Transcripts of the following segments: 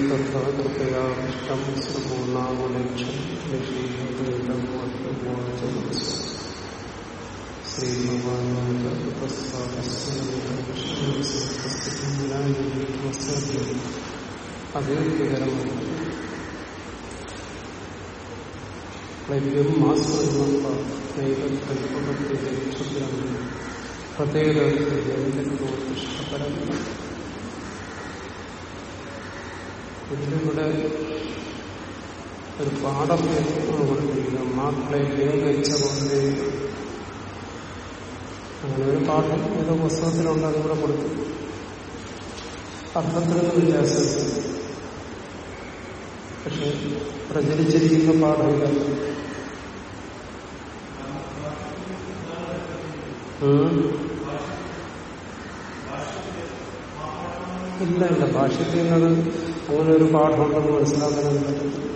തഥാകൃതയാഷ്ടം ശ്രീപൂർണാമലക്ഷം നിഷീദം അതേ ക്ലൈവ്യം പ്രത്യേക നൈവൽപ്പകത്തിന്റെ ക്ഷുദ്രം പ്രത്യേകതോത്തിഷ്ടപരം ഇതിലൂടെ ഒരു പാഠം കൊടുത്തിരിക്കുന്നത് മാക്കളെ വേഗിച്ച കൊണ്ട് അങ്ങനെ ഒരു പാഠം ഏതോ പുസ്തകത്തിലുണ്ട് അതിവിടെ കൊടുത്തു. അർത്ഥത്തിലൊന്നും വ്യത്യാസം പക്ഷെ പ്രചരിച്ചിരിക്കുന്ന പാഠമില്ല. ഇല്ല ഇല്ല. ഭാഷത്തിൽ എന്നത് അങ്ങനെ ഒരു പാഠമുണ്ടെന്ന് മനസ്സിലാക്കാൻ പറ്റും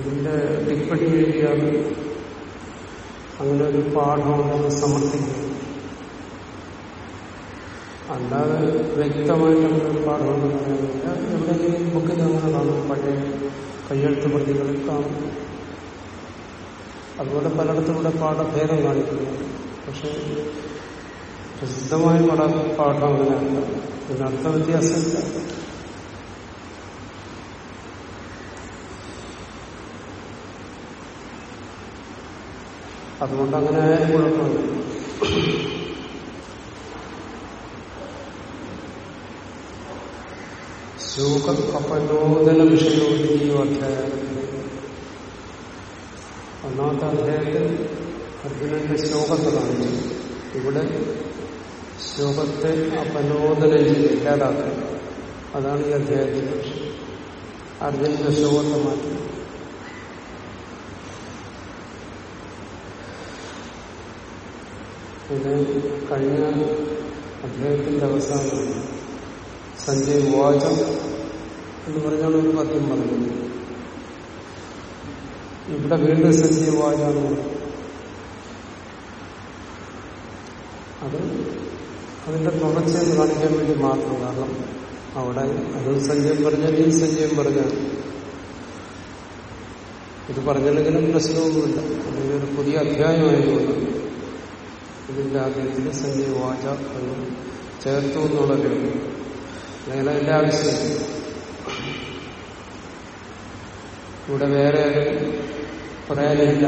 ഇതിന്റെ ടിപ്പടി എഴുതിയാണ് അങ്ങനെ ഒരു പാഠമുണ്ടെന്ന് സമർത്ഥിക്കുന്നത് അല്ലാതെ വ്യക്തമായിട്ട് അങ്ങനെ പാഠമുണ്ടെന്ന് പറയുന്നില്ല എവിടെയെങ്കിലും ബുക്കിൽ അങ്ങനെ കാണും. പഴയ കയ്യെഴുത്ത് പ്രതികളിൽ കാണും. അതുപോലെ പലയിടത്തും ഇവിടെ പാഠഭേദം കാണിക്കുന്നു. പക്ഷെ പ്രസിദ്ധമായ പാഠം അങ്ങനെയല്ല. പിന്നെ അർത്ഥവ്യത്യാസമില്ല അതുകൊണ്ട് അങ്ങനെ കുഴപ്പമില്ല. ശോക അപനോദന വിഷയോദ്യോ അധ്യായത്തിൽ ഒന്നാമത്തെ അധ്യായത്തിൽ അർജുനന്റെ ശോകത്തെ കാണിച്ചു ഇവിടെ ശോകത്തെ അപനോദനം ചെയ്ത് ഇല്ലാതാക്കുക അതാണ് ഈ അധ്യായത്തിന്റെ വിഷയം അർജുനന്റെ ശോകത്തെ മാറ്റി. പിന്നെ കഴിഞ്ഞ അദ്ദേഹത്തിന്റെ അവസാനം സഞ്ജയ് വാചം എന്ന് പറഞ്ഞാണ് ഒരു പദ്യം പറഞ്ഞത്. ഇവിടെ വീണ്ടും സഞ്ജയ് വാചാണ് അത് അതിന്റെ തുടർച്ചയെന്ന് കാണിക്കാൻ വേണ്ടി മാത്രം കാരണം അവിടെ അത് സഞ്ജയം പറഞ്ഞാൽ ഈ സഞ്ജയം പറഞ്ഞാൽ ഇത് പറഞ്ഞില്ലെങ്കിലും പ്രശ്നമൊന്നുമില്ല. അല്ലെങ്കിൽ ഒരു പുതിയ അധ്യായമായതുകൊണ്ട് ഇതിന്റെ ആദ്യത്തിൽ സഞ്ജയ് വാച എന്ന് ചേർത്തു എന്നുള്ളതേ അല്ലെങ്കിൽ അതിന്റെ ആവശ്യമില്ല. ഇവിടെ വേറെ പറയാനില്ല.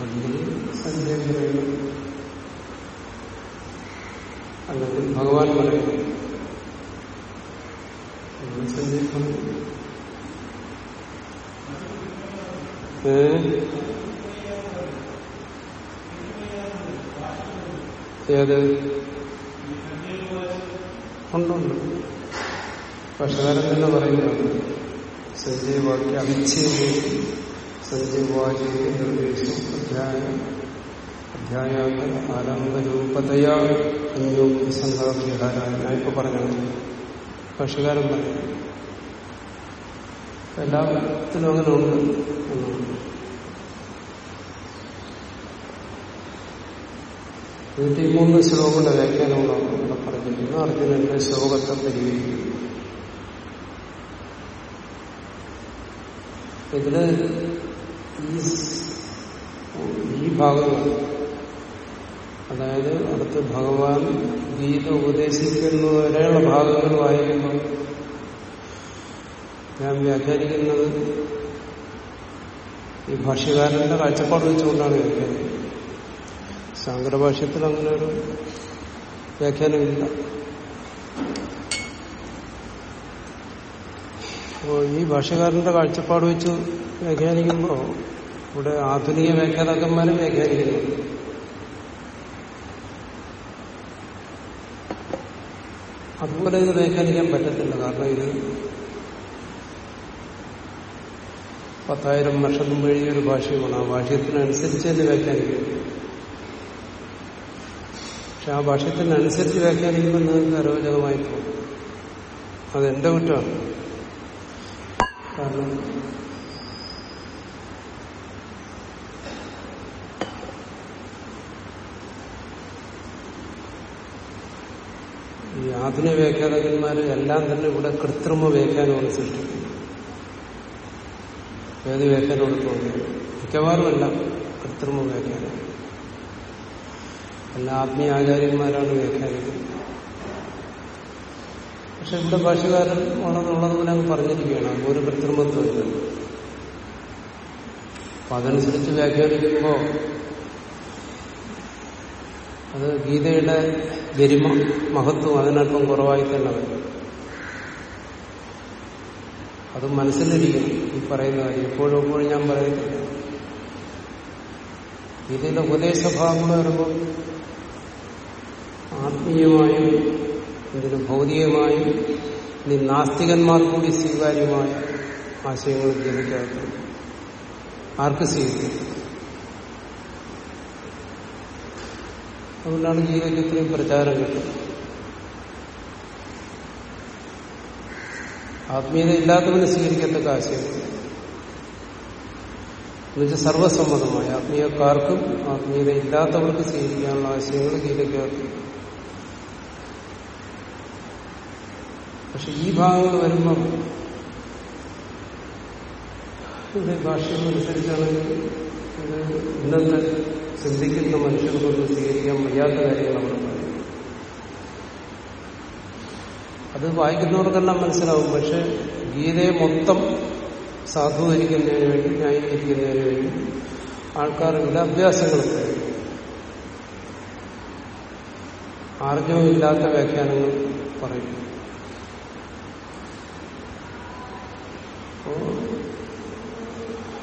അല്ലെങ്കിൽ സഞ്ജയം പറയുന്നു അല്ലെങ്കിൽ ഭഗവാൻ പറഞ്ഞു ഏത്? ഉണ്ടുണ്ട് പക്ഷകാരൻ തന്നെ പറയുന്നു സഞ്ജയ് വാക്യ അവിച്ഛേദി. സഞ്ജയ് വാക്യ നിർദ്ദേശം അധ്യായം അധ്യായാന്തര സംഘാഭ്യഹാര ഞാൻ ഇപ്പൊ പറഞ്ഞത് ഭാഷകാരൻ പറയും. എല്ലാത്തിനും അങ്ങനെ ഉണ്ട് എന്നാണ് നൂറ്റി മൂന്ന് ശ്ലോകങ്ങളുടെ വ്യാഖ്യാനങ്ങളാണ് ഇവിടെ പറഞ്ഞിരിക്കുന്നത് അർജുനന്റെ ശ്ലോകത്തെ പരിഹരിക്കുന്നു. ഇതിൽ ഈ ഭാഗങ്ങൾ അതായത് അടുത്ത് ഭഗവാൻ ഗീത ഉപദേശിക്കുന്നവരെയുള്ള ഭാഗങ്ങൾ വായിക്കുമ്പോൾ ഞാൻ വ്യാഖ്യാനിക്കുന്നത് ഈ ഭാഷ്യകാരന്റെ കാഴ്ചപ്പാട് വെച്ചുകൊണ്ടാണ് വ്യാഖ്യാനം ശാങ്കരഭാഷ്യത്തിൽ അങ്ങനെ ഒരു വ്യാഖ്യാനമില്ല. അപ്പോൾ ഈ ഭാഷകാരന്റെ കാഴ്ചപ്പാട് വെച്ച് വ്യാഖ്യാനിക്കുമ്പോൾ ഇവിടെ ആധുനിക വ്യാഖ്യാതാക്കന്മാരും വ്യാഖ്യാനിക്കുന്നു. അതുപോലെ ഇത് വ്യാഖ്യാനിക്കാൻ പറ്റത്തില്ല. കാരണം ഇത് പത്തായിരം വർഷം മുമ്പ് എഴുതിയൊരു ഭാഷയുമാണ്. ആ ഭാഷയത്തിനനുസരിച്ച് തന്നെ വ്യാഖ്യാനിക്കും പക്ഷെ ആ ഭാഷയത്തിനനുസരിച്ച് വ്യാഖ്യാനിക്കുമ്പോൾ നിങ്ങൾക്ക് അരോചകമായി പോകും. അതെന്റെ കുറ്റമാണ്. കാരണം ഈ ആധുനിക വ്യാഖ്യാനകന്മാർ എല്ലാം തന്നെ ഇവിടെ കൃത്രിമ വ്യാഖ്യാനമാണ് സൃഷ്ടിക്കുന്നത്. ഏത് വ്യാഖ്യാനം എടുത്തോളൂ മിക്കവാറും എല്ലാം കൃത്രിമ വ്യാഖ്യാനം എല്ലാ ആത്മീയ ആചാര്യന്മാരാണ് വ്യാഖ്യാനിക്കുന്നത്. പക്ഷെ ഇവിടെ ഭാഷകാരൻ ഉള്ളതുപോലെ അങ്ങ് പറഞ്ഞിരിക്കുകയാണ്. ഒരു കൃത്രിമത്വമില്ല അപ്പൊ അതനുസരിച്ച് വ്യാഖ്യാനിക്കുമ്പോ അത് ഗീതയുടെ ഗരിമ മഹത്വം അതിനല്പം കുറവായി തന്നെ വരും. അത് മനസ്സിലിരിക്കണം ഈ പറയുന്ന കാര്യം. എപ്പോഴും എപ്പോഴും ഞാൻ പറയുന്നില്ല ഇതിന്റെ ഉപദേശഭാഗങ്ങൾ വരുമ്പോൾ ആത്മീയമായും ഇതിന് ഭൗതികമായും ഇനി നാസ്തികന്മാർ കൂടി സ്വീകാര്യമായ ആശയങ്ങൾ ഗീതയ്ക്കകത്ത് ആർക്ക് സ്വീകരിക്കും? അതുകൊണ്ടാണ് ഗീതയ്ക്ക് ഇത്രയും പ്രചാരം കിട്ടുന്നത്. ആത്മീയത ഇല്ലാത്തവന് സ്വീകരിക്കത്തക്ക കാശ്യം എന്നുവെച്ചാൽ സർവസമ്മതമായി ആത്മീയക്കാർക്കും ആത്മീയത ഇല്ലാത്തവർക്ക് സ്വീകരിക്കാനുള്ള ആശയങ്ങൾ ഗീതയ്ക്കകത്ത് പക്ഷെ ഈ ഭാഗങ്ങൾ വരുമ്പം ഇവിടെ ഭാഷകളനുസരിച്ചാണെങ്കിൽ ഇത് ഇന്നത്തെ ചിന്തിക്കുന്ന മനുഷ്യർക്കൊന്നും സ്വീകരിക്കാൻ വയ്യാത്ത കാര്യങ്ങൾ അവിടെ പറയും. അത് വായിക്കുന്നവർക്കെല്ലാം മനസ്സിലാവും. പക്ഷെ ഗീതയെ മൊത്തം സാധൂകരിക്കുന്നതിന് വേണ്ടി ന്യായീകരിക്കുന്നതിന് വേണ്ടി ആൾക്കാരുടെ അഭ്യാസങ്ങൾക്ക് ആർജവുമില്ലാത്ത വ്യാഖ്യാനങ്ങൾ പറയും.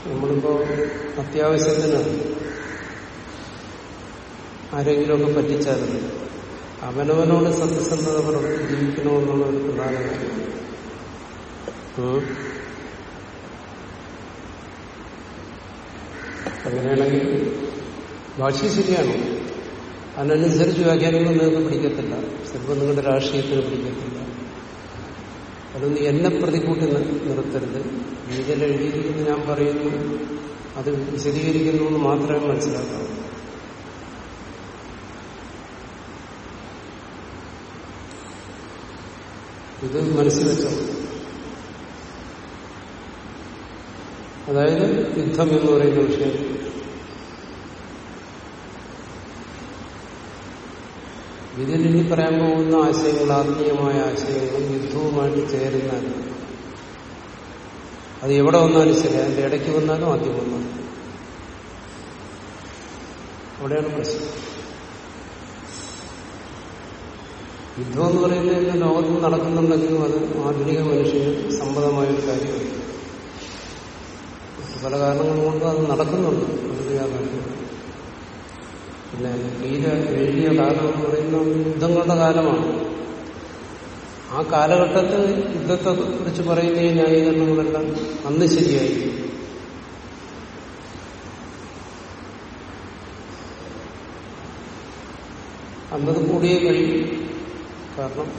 നമ്മളിപ്പോ അത്യാവശ്യത്തിന് ആരെങ്കിലുമൊക്കെ പറ്റിച്ചാലും അവനവനോട് സത്യസന്ധത പുലർത്തി ജീവിക്കണമെന്നുള്ള ഒരു പ്രധാന കാര്യം. അങ്ങനെയാണെങ്കിൽ ഭാഷ ശരിയാണ്. അതിനനുസരിച്ച് വ്യാഖ്യാനങ്ങൾ നിങ്ങൾക്ക് പിടിക്കത്തില്ല. ചിലപ്പോൾ നിങ്ങളുടെ രാഷ്ട്രീയത്തിന് പിടിക്കത്തില്ല. അതൊന്ന് എന്നെ പ്രതികൂട്ടി നിർത്തരുത്. ഗീതയിൽ എഴുതിയിരിക്കുന്നു ഞാൻ പറയുന്നു. അത് വിശദീകരിക്കുന്നു എന്ന് മാത്രമേ മനസ്സിലാക്കാവൂ. ഇത് മനസ്സിൽ അതായത് യുദ്ധം എന്ന് പറയുന്ന വിഷയം. ഇതിൽ ഇനി പറയാൻ പോകുന്ന ആശയങ്ങൾ ആത്മീയമായ ആശയങ്ങളും യുദ്ധവുമായിട്ട് ചേരുന്നതല്ല അത് എവിടെ വന്നാലും ശരി അതിന്റെ ഇടയ്ക്ക് വന്നാലും ആദ്യം വന്നാലും അവിടെയാണ് പ്രശ്നം. യുദ്ധം എന്ന് പറയുന്നത് ഇന്ന് ലോകത്ത് നടക്കുന്നുണ്ടെങ്കിലും അത് ആധുനിക മനുഷ്യന് സമ്മതമായ ഒരു കാര്യമാണ് പല കാരണങ്ങൾ കൊണ്ട് അത് നടക്കുന്നുണ്ട്. പിന്നെ തീരെ എഴുതിയ കാലം എന്ന് പറയുന്നത് യുദ്ധങ്ങളുടെ കാലമാണ്. ആ കാലഘട്ടത്തിൽ യുദ്ധത്തെ കുറിച്ച് പറയുന്ന ഈ ന്യായീകരണങ്ങളെല്ലാം അന്ന് ശരിയായി. അന്നത് കൂടിയേ കഴിയും. കാരണം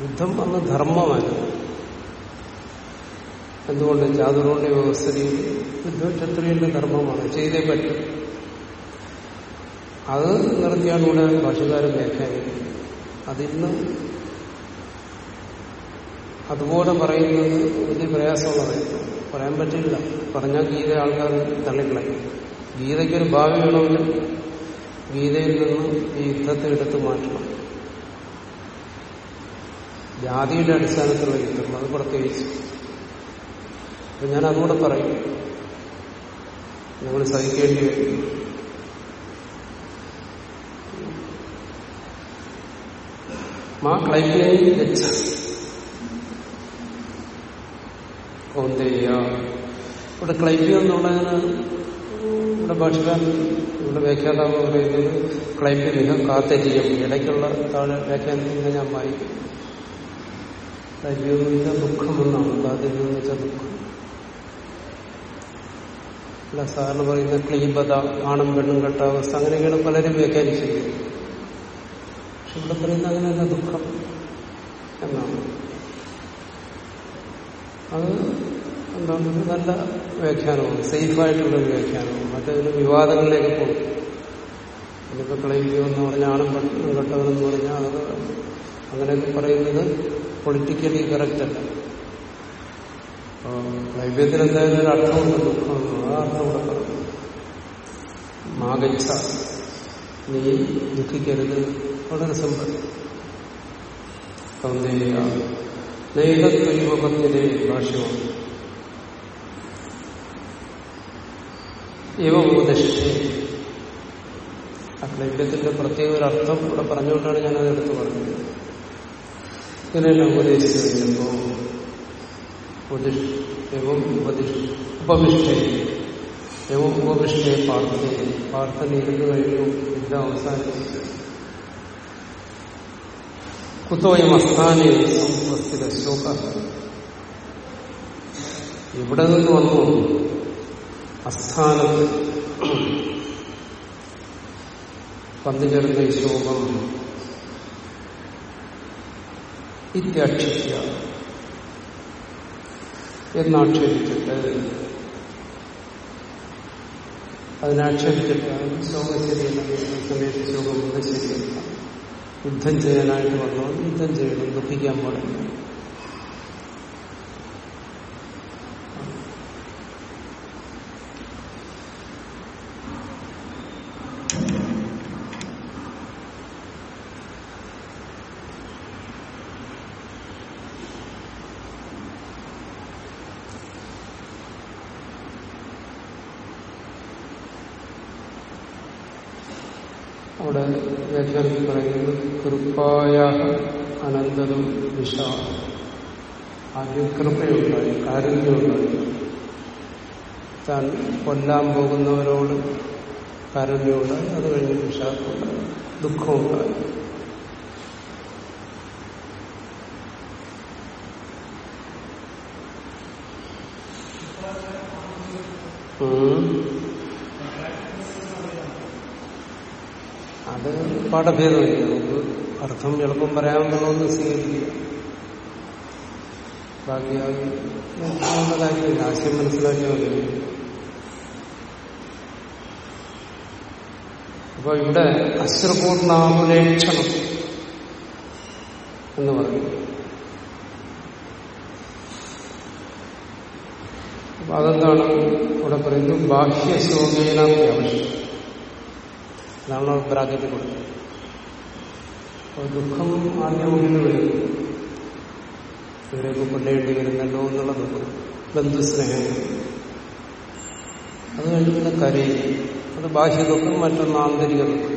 യുദ്ധം അന്ന് ധർമ്മമല്ല. എന്തുകൊണ്ട് ചാതുരോണ്യ വ്യവസ്ഥയിൽ യുദ്ധം ക്ഷത്രിയന്റെ ധർമ്മമാണ്? ചെയ്തേ പറ്റും. അത് നിർത്തിയാണ് ഇവിടെ ഭാഷകാരൻ വ്യാഖ്യാനിക്കുന്നത്. അതിന്ന് അതുപോലെ പറയുന്നത് വലിയ പ്രയാസമുള്ളതായിരുന്നു പറയാൻ പറ്റില്ല. പറഞ്ഞാൽ ഗീത ആൾക്കാർ തള്ളിക്കളയും. ഗീതയ്ക്കൊരു ഭാവി വേണമെങ്കിൽ ഗീതയിൽ നിന്ന് ഈ യുദ്ധത്തെ എടുത്തു മാറ്റണം. ജാതിയുടെ അടിസ്ഥാനത്തിലുള്ള യുദ്ധം. അത് പ്രത്യേകിച്ച്. അപ്പൊ ഞാൻ അതുകൂടെ പറയും. നിങ്ങൾ സഹിക്കേണ്ടി വരും. മാ ഗച്ഛ കൗന്ദേയ ഇവിടെ ക്ലൈപ്യം എന്നുള്ളതിന് ഇവിടെ ഭാഷകാരൻ ഇവിടെ വ്യാഖ്യാതാവ് പറയുന്നത് ക്ലൈപ്യമിക കാത്തരിയം. ഇടയ്ക്കുള്ള താഴെ വ്യാഖ്യാനത്തിൽ ഞാൻ വായിക്കും. എന്ന് വെച്ചാൽ ദുഃഖമെന്നാണ് കാത്തരിയം എന്ന് വെച്ചാൽ ദുഃഖം. അല്ല സാറിന് പറയുന്ന ക്ലീബത ആണും പെണ്ണും കെട്ട അവസ്ഥ അങ്ങനെയൊക്കെയാണ് പലരും വ്യാഖ്യാനിച്ചിരിക്കുന്നത്. പക്ഷെ ഇവിടെ പറയുന്ന അങ്ങനെയല്ല ദുഃഖം എന്നാണ്. അത് എന്താണ്? നല്ല വ്യാഖ്യാനമാണ് സേഫായിട്ടുള്ളൊരു വ്യാഖ്യാനമാണ്. മറ്റേതിന് വിവാദങ്ങളിലേക്ക് പോകും. അതിപ്പോ ക്ലൈബിയോ എന്ന് പറഞ്ഞാൽ ആണും പെണ്ണും കെട്ടവനെന്ന് പറഞ്ഞാൽ അത് അങ്ങനെയൊക്കെ പറയുന്നത് പൊളിറ്റിക്കലി കറക്റ്റ് അല്ല. ക്ലൈബ്യത്തിന് എന്തായാലും ഒരു അർത്ഥമുണ്ട്. ആ അർത്ഥം കൂടെ പറഞ്ഞു മാഗച്ച നീ ദുഃഖിക്കരുത്. വളരെ സിമ്പിൾ കൗന്ദേയ. നൈകത്വയുപത്തിലെ ഭാഷ്യമാണ് ഇവ ഉപദിഷ്ടേ ആ ക്ലൈബ്യത്തിന്റെ പ്രത്യേക ഒരു അർത്ഥം ഇവിടെ പറഞ്ഞുകൊണ്ടാണ് ഞാൻ എടുത്തു പറഞ്ഞത്. ഇങ്ങനെയല്ല ഉപദേശിച്ചു കഴിഞ്ഞപ്പോ ഉപദിഷ്ടവും ഉപദിഷ്ട ഉപമിഷ്ടേ എവം ഉപമിഷ്ടയെ പാർത്ഥ പാർത്ഥന ഇരുന്നു കഴിഞ്ഞു യുദ്ധം അവസാനിച്ചു കുത്തോയം അസ്ഥാനെ സംവസ്ഥിത ശോക. ഇവിടെ നിന്ന് വന്നു. അസ്ഥാനത്ത് പന്തുചേർന്ന ശോകം ഇത്യാക്ഷിക്ക എന്നാക്ഷേപിച്ചിട്ട്. അതിനാക്ഷേപിച്ചിട്ട് ശോകം ശരിയല്ല സമയത്ത് ശോകം ശരിയല്ല. യുദ്ധം ചെയ്യാനായിട്ട് വന്നവർ യുദ്ധം ചെയ്യണം ദുഃഖിക്കാൻ പാടില്ല അവിടെ വ്യാഖ്യാനത്തിൽ പറയുന്നത് കൃപ്പായ അനന്തതും വിഷ ആദ്യം കൃപയുണ്ടായി കാരുണ്യമുണ്ടായി. താൻ കൊല്ലാൻ പോകുന്നവരോട് കാരുണ്യമുണ്ടായി അത് കഴിഞ്ഞ് വിഷ ദുഃഖമുണ്ടായി. ഉം. അത് പാഠഭേദമില്ല നമുക്ക് അർത്ഥം എളുപ്പം പറയാമെന്നുള്ളതൊന്നും സ്വീകരിക്കുക ബാക്കി മനസ്സിലാവുന്ന കാര്യമില്ല. ആശയം മനസ്സിലാക്കിയാൽ മതി. അപ്പൊ ഇവിടെ അശ്രപൂർണാമുലേക്ഷണം എന്ന് പറയും. അപ്പൊ അതെന്താണ്? ഇവിടെ പറയുന്നത് ബാഹ്യശോകേനാവശ്യം അതാണ് ബ്രാക്കറ്റ് കൊടുത്തത് ദുഃഖം ആദ്യം ഉള്ളിൽ വരും. ഇവരെയൊക്കെ കൊല്ലേണ്ടി വരുന്നല്ലോ എന്നുള്ള ദുഃഖം. ബന്ധുസ്നേഹം. അത് കഴിഞ്ഞ് പിന്നെ അത് ബാഹ്യ ദുഃഖം മറ്റൊന്ന് ആന്തരിക ദുഃഖം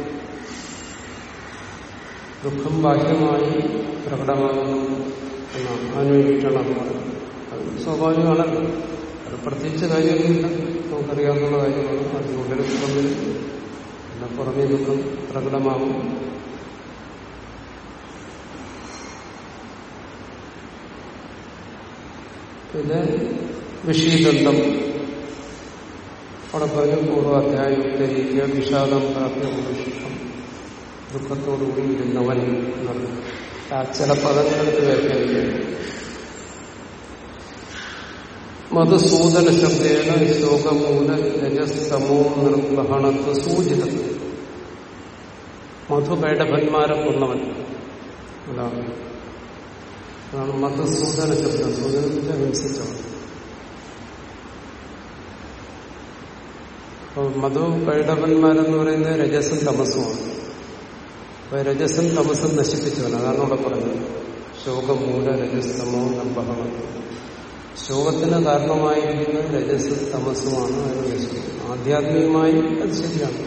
ദുഃഖം ബാഹ്യമായി പ്രകടമാകുന്നു എന്നാണ്. അതിന് വേണ്ടിയിട്ടാണ് അത് പറയുന്നത്. അത് സ്വാഭാവികമാണല്ലോ അത് പ്രത്യേകിച്ച് കാര്യമൊന്നുമില്ല. നമുക്കറിയാവുന്ന കാര്യമാണ്. അതിനുള്ളിൽ ദുഃഖം വരും. പിന്നെ പുറമേ ദുഃഖം പ്രകടമാകും. പിന്നെ വിഷീദന്തം. അവിടെ പറഞ്ഞു പൂർവാധ്യായം ഉദ്ധരിക്കുക വിഷാദം പ്രാപ്തിഷം ദുഃഖത്തോടുകൂടി ഇരുന്നവൻ ആ ചില പദങ്ങൾക്ക് വ്യാഖ്യാനിക്കുക മധുസൂദന ശബ്ദേന ശോകമൂല രജസ്തമോ നിർഗ്രഹണത്വ സൂചിത. മധുപേടഭന്മാരെ കൊന്നവൻ. അതാണ് അതാണ് മതസൂചന ശബ്ദം സൂചനത്തിന്റെ അനുസരിച്ചാണ് അപ്പോൾ മധു പൈഡവന്മാരെന്ന് പറയുന്നത് രജസും തമസുമാണ് അപ്പൊ രജസും തമസും നശിപ്പിച്ചവൻ അതാണ് അവിടെ പറഞ്ഞത്. ശോകമൂല രജസ്തമോ നിർവഹണം ശോകത്തിന് കാരണമായിരിക്കുന്നത് രജസ് തമസുമാണ് അതിന് നശിക്കുന്നത് ആധ്യാത്മികമായി അത് ശരിയാണ്.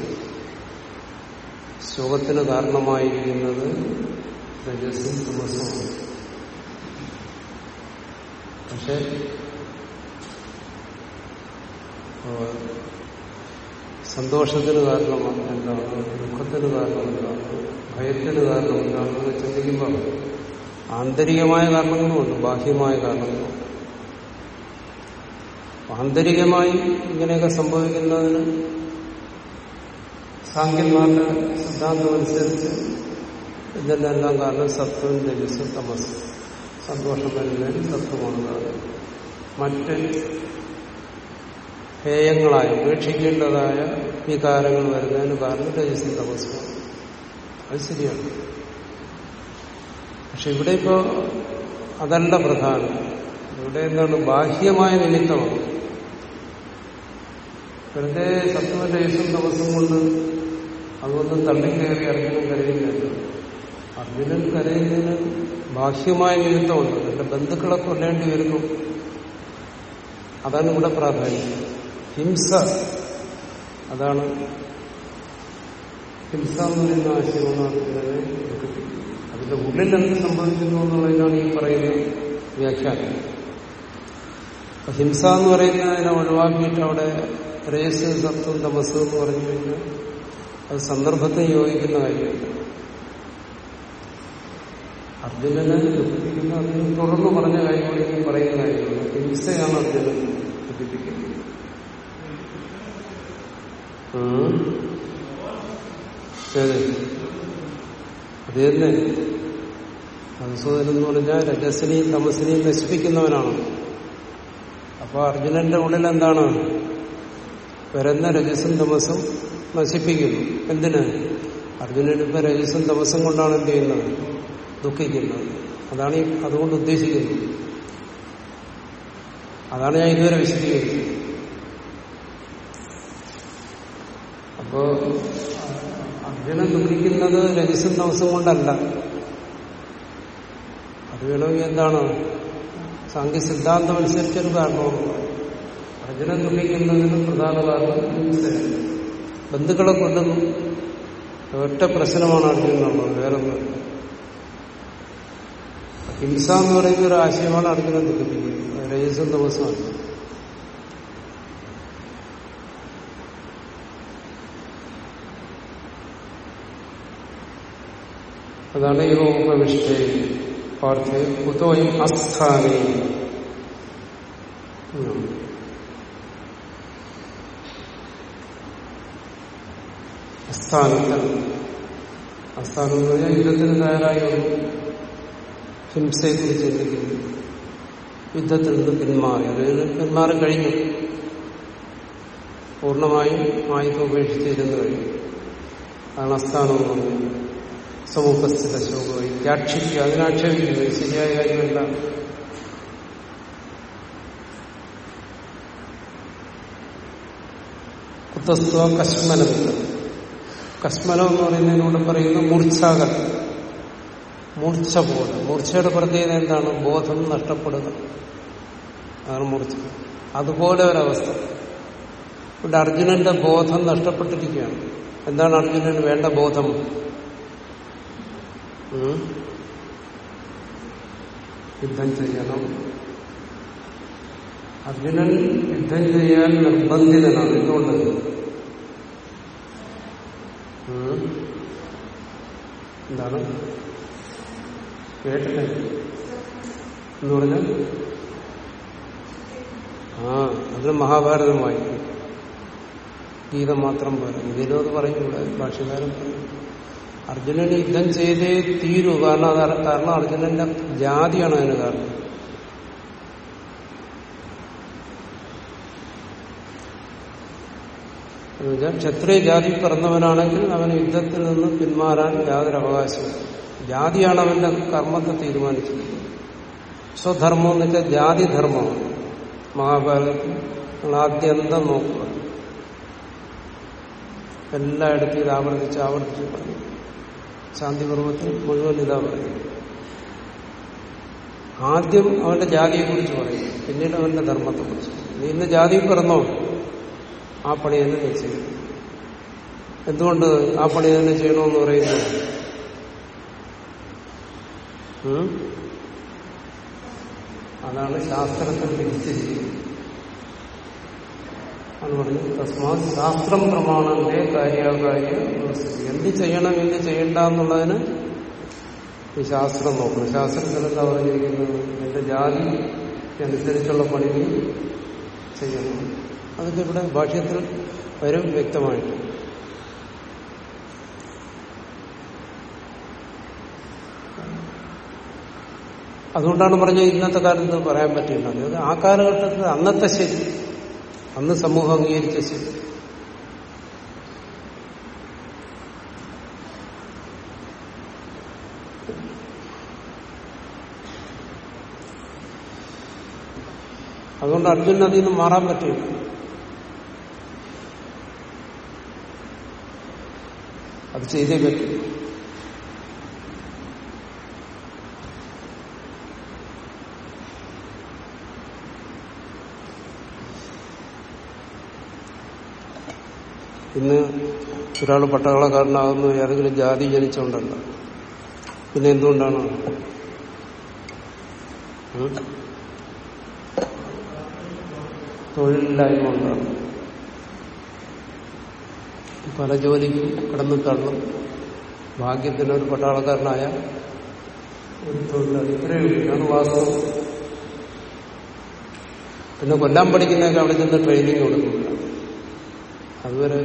ശോകത്തിന് കാരണമായിരിക്കുന്നത് രജസും തമസുമാണ് പക്ഷെ സന്തോഷത്തിന് കാരണമാണ് എന്താണ്? ദുഃഖത്തിന് കാരണം എന്താണ്? ഭയത്തിന് കാരണം എന്താണെന്ന് ചിന്തിക്കുമ്പോൾ ആന്തരികമായ കാരണങ്ങളുമുണ്ട് ബാഹ്യമായ കാരണങ്ങളും ആന്തരികമായി ഇങ്ങനെയൊക്കെ സംഭവിക്കുന്നതിന് സാങ്കന്മാരുടെ സിദ്ധാന്തം അനുസരിച്ച് ഇതിനെല്ലാം കാരണം സത്വം രജസ് തമസ്. സന്തോഷം വരുന്നതിന് തത്വമാണ് മറ്റ് ഹേയങ്ങളായ ഉപേക്ഷിക്കേണ്ടതായ വികാരങ്ങൾ വരുന്നതിന് കാരണം രജസി തപസ്സാണ് അത് ശരിയാണ്. പക്ഷെ ഇവിടെ ഇപ്പോ അതല്ല പ്രധാനം. ഇവിടെ എന്താണ് ബാഹ്യമായ നിമിത്തമാണ്. വെറുതെ സത്വം രജസും തപസ്സും കൊണ്ട് അതൊന്നും തള്ളിക്കയറി അർജുനൻ കരയുന്നില്ല അർജുനൻ കരയുന്നതിന് ബാഹ്യമായ നിമിത്തമുണ്ട് എന്റെ ബന്ധുക്കളെ കൊല്ലേണ്ടി വരുന്നു. അതാണ് ഇവിടെ പ്രാധാന്യം. ഹിംസ. അതാണ് ഹിംസ എന്ന് പറയുന്ന ആശയമാണ് അർജുനനെ അതിന്റെ ഉള്ളിൽ എന്ത് സംഭവിക്കുന്നു എന്നുള്ളതിനാണ് ഈ പറയുന്ന വ്യാഖ്യാനം. ഹിംസ എന്ന് പറയുന്നതിനെ ഒഴിവാക്കിയിട്ട് അവിടെ രേസ് സത്വം തമസ് എന്ന് പറഞ്ഞു കഴിഞ്ഞാൽ അത് സന്ദർഭത്തെ യോജിക്കുന്ന കാര്യമല്ല. അർജുനനെ ദുഃഖിപ്പിക്കുന്ന അർജുനൻ തുടർന്ന് പറഞ്ഞ കാര്യങ്ങളെങ്കിൽ പറയുന്ന കാര്യങ്ങൾ ഹിംസയാണ് അർജുനൻ ദുഃഖിപ്പിക്കുന്നത് ഏത് അത് തന്നെ. മധുസൂദൻ എന്ന് പറഞ്ഞാൽ രജസിനെയും തമസിനെയും നശിപ്പിക്കുന്നവനാണ്. അപ്പൊ അർജുനന്റെ ഉള്ളിൽ എന്താണ്? വരുന്ന രജസും തമസും നശിപ്പിക്കുന്നു. എന്തിന്? അർജുനൻ ഇപ്പൊ രജസും തമസും കൊണ്ടാണ് എന്ത് ചെയ്യുന്നത്? ദുഃഖിക്കുന്നത് അതാണ് ഈ അതുകൊണ്ട് ഉദ്ദേശിക്കുന്നത്. അതാണ് ഞാൻ ഇതുവരെ വിശദീകരിച്ചത്. അപ്പോ അർജുനൻ ദുഃഖിക്കുന്നത് രജസും ദിവസം കൊണ്ടല്ല. അത് വേണമെങ്കിൽ എന്താണ്? സാങ്കി സിദ്ധാന്തം അനുസരിച്ചൊരു കാരണമാണ് അർജുനൻ ദുഃഖിക്കുന്നതിന് പ്രധാന കാരണം ബന്ധുക്കളെ കൊല്ലുന്നു. ഒറ്റ പ്രശ്നമാണ് അർജുനെന്നുള്ളത് വേറൊന്നും ഹിംസ എന്ന് പറയുന്ന ഒരു ആശയമാണ് അർജുനൻ ദുഃഖിപ്പിക്കുന്നത് രജസം ദിവസമാണ്? അതാണ് യോഗോപവിഷ്ടേ പാർത്ഥ കുതോയും അസ്ഥാനേ. അസ്ഥാനത്തിൽ അസ്ഥാനം. എന്ന് പറഞ്ഞാൽ യുദ്ധത്തിന് തയ്യാറായി ഹിംസയെക്കുറിച്ച് ചിന്തിക്കുന്നു. യുദ്ധത്തിൽ നിന്ന് പിന്മാറി. പിന്മാറി കഴിഞ്ഞു. പൂർണമായും ആയുധം ഉപേക്ഷിച്ചിരുന്നു കഴിഞ്ഞു. അതാണ് അസ്ഥാനം എന്ന് പറയുന്നത് സമുപസ്ഥിത ശോകമായി ത്യാക്ഷിക്കുക അതിനാക്ഷേപിക്കുന്നത് ശരിയായ കാര്യമല്ല കുത്തസ്ഥ കശ്മലം. കശ്മലം എന്ന് പറയുന്നതിനോട് പറയുന്ന മൂർച്ഛാകൽ മൂർച്ഛ പോലെ മൂർച്ചയുടെ പ്രത്യേകത എന്താണ്? ബോധം നഷ്ടപ്പെടുക അതാണ് മൂർച്ച അതുപോലെ ഒരവസ്ഥ. ഇവിടെ അർജുനന്റെ ബോധം നഷ്ടപ്പെട്ടിരിക്കുകയാണ്. എന്താണ് അർജുനന് വേണ്ട ബോധം? യുദ്ധം ചെയ്യണം. അർജുനൻ യുദ്ധം ചെയ്യാൻ നിർബന്ധിതനാണ്. എന്തുകൊണ്ട്? എന്താണ്? കേട്ടില്ലേ എന്ന് പറഞ്ഞാൽ ആ അതിന് മഹാഭാരതം വായിക്കും ഗീത മാത്രം പോരാ ഇതിലും അത് പറയുന്നുണ്ട്. ഭാഷകാരം അർജുനന് യുദ്ധം ചെയ്തേ തീരൂ. കാരണം അത് കാരണം അർജുനന്റെ ജാതിയാണ് അതിന് കാരണം. എന്നുവെച്ചാൽ ക്ഷത്രിയ ജാതി പിറന്നവനാണെങ്കിൽ അവന് യുദ്ധത്തിൽ നിന്ന് പിന്മാറാൻ യാതൊരു അവകാശവും ജാതിയാണ് അവന്റെ കർമ്മത്തെ തീരുമാനിച്ചിരിക്കുന്നത് സ്വധർമ്മം എന്ന് വെച്ചാൽ ജാതിധർമ്മമാണ്. മഹാഭാരതത്തിൽ നിങ്ങൾ ആദ്യന്തം നോക്കുക? എല്ലായിടത്തും ഇത് ആവർത്തിച്ച് ആവർത്തിച്ച് പറഞ്ഞു. ശാന്തിപർവത്തിൽ മുഴുവൻ ഇതാ പറയും ആദ്യം അവന്റെ ജാതിയെ കുറിച്ച് പറയും. പിന്നീട് അവന്റെ ധർമ്മത്തെ കുറിച്ച് നീ ഇന്ന് ജാതി പിറന്നോ? ആ പണി തന്നെ നീ ചെയ്യും എന്തുകൊണ്ട് ആ പണി തന്നെ ചെയ്യണമെന്ന് പറയുന്നത് അതാണ് ശാസ്ത്രത്തിൽ തിരിച്ചിരിക്കുന്നത് അത് പറഞ്ഞു തസ്മാ ശാസ്ത്രം പ്രമാണന്റെ കാര്യകാര്യ എന്ത് ചെയ്യണം എന്ത് ചെയ്യണ്ട എന്നുള്ളതിന് ഈ ശാസ്ത്രം നോക്കണം. ശാസ്ത്രത്തിൽ എന്താ പറഞ്ഞിരിക്കുന്നത്? എന്റെ ജാതി അനുസരിച്ചുള്ള പണി ചെയ്യണം. അതൊക്കെ ഇവിടെ ഭാഷ്യത്തിൽ വരും വ്യക്തമായിട്ട്. അതുകൊണ്ടാണ് പറഞ്ഞ ഇന്നത്തെ കാലത്ത് പറയാൻ പറ്റില്ല. അത് ആ കാലഘട്ടത്തിൽ അന്നത്തെ ശരി അന്ന് സമൂഹം അംഗീകരിച്ച ശരി അതുകൊണ്ട് അർജുൻ അതിൽ നിന്ന് മാറാൻ പറ്റില്ല. അത് ചെയ്തേ പറ്റില്ല ഇന്ന് ഒരാൾ പട്ടാളക്കാരനാകുന്നു ഏതെങ്കിലും ജാതി ജനിച്ചുകൊണ്ടല്ല പിന്നെ എന്തുകൊണ്ടാണ്? തൊഴിലില്ലായ്മ കൊണ്ടാണ് പല ജോലിക്കും കടന്നു തള്ളും. ഭാഗ്യത്തിന് ഒരു പട്ടാളക്കാരനായ ഒരു തൊഴിലാളി. ഇത്രയും ഇതാണ് വാസ്തവം. പിന്നെ കൊല്ലാൻ പഠിക്കുന്നതൊക്കെ അവിടെ ചെന്ന് ട്രെയിനിങ് കൊടുക്കുന്നില്ല അതുവരെ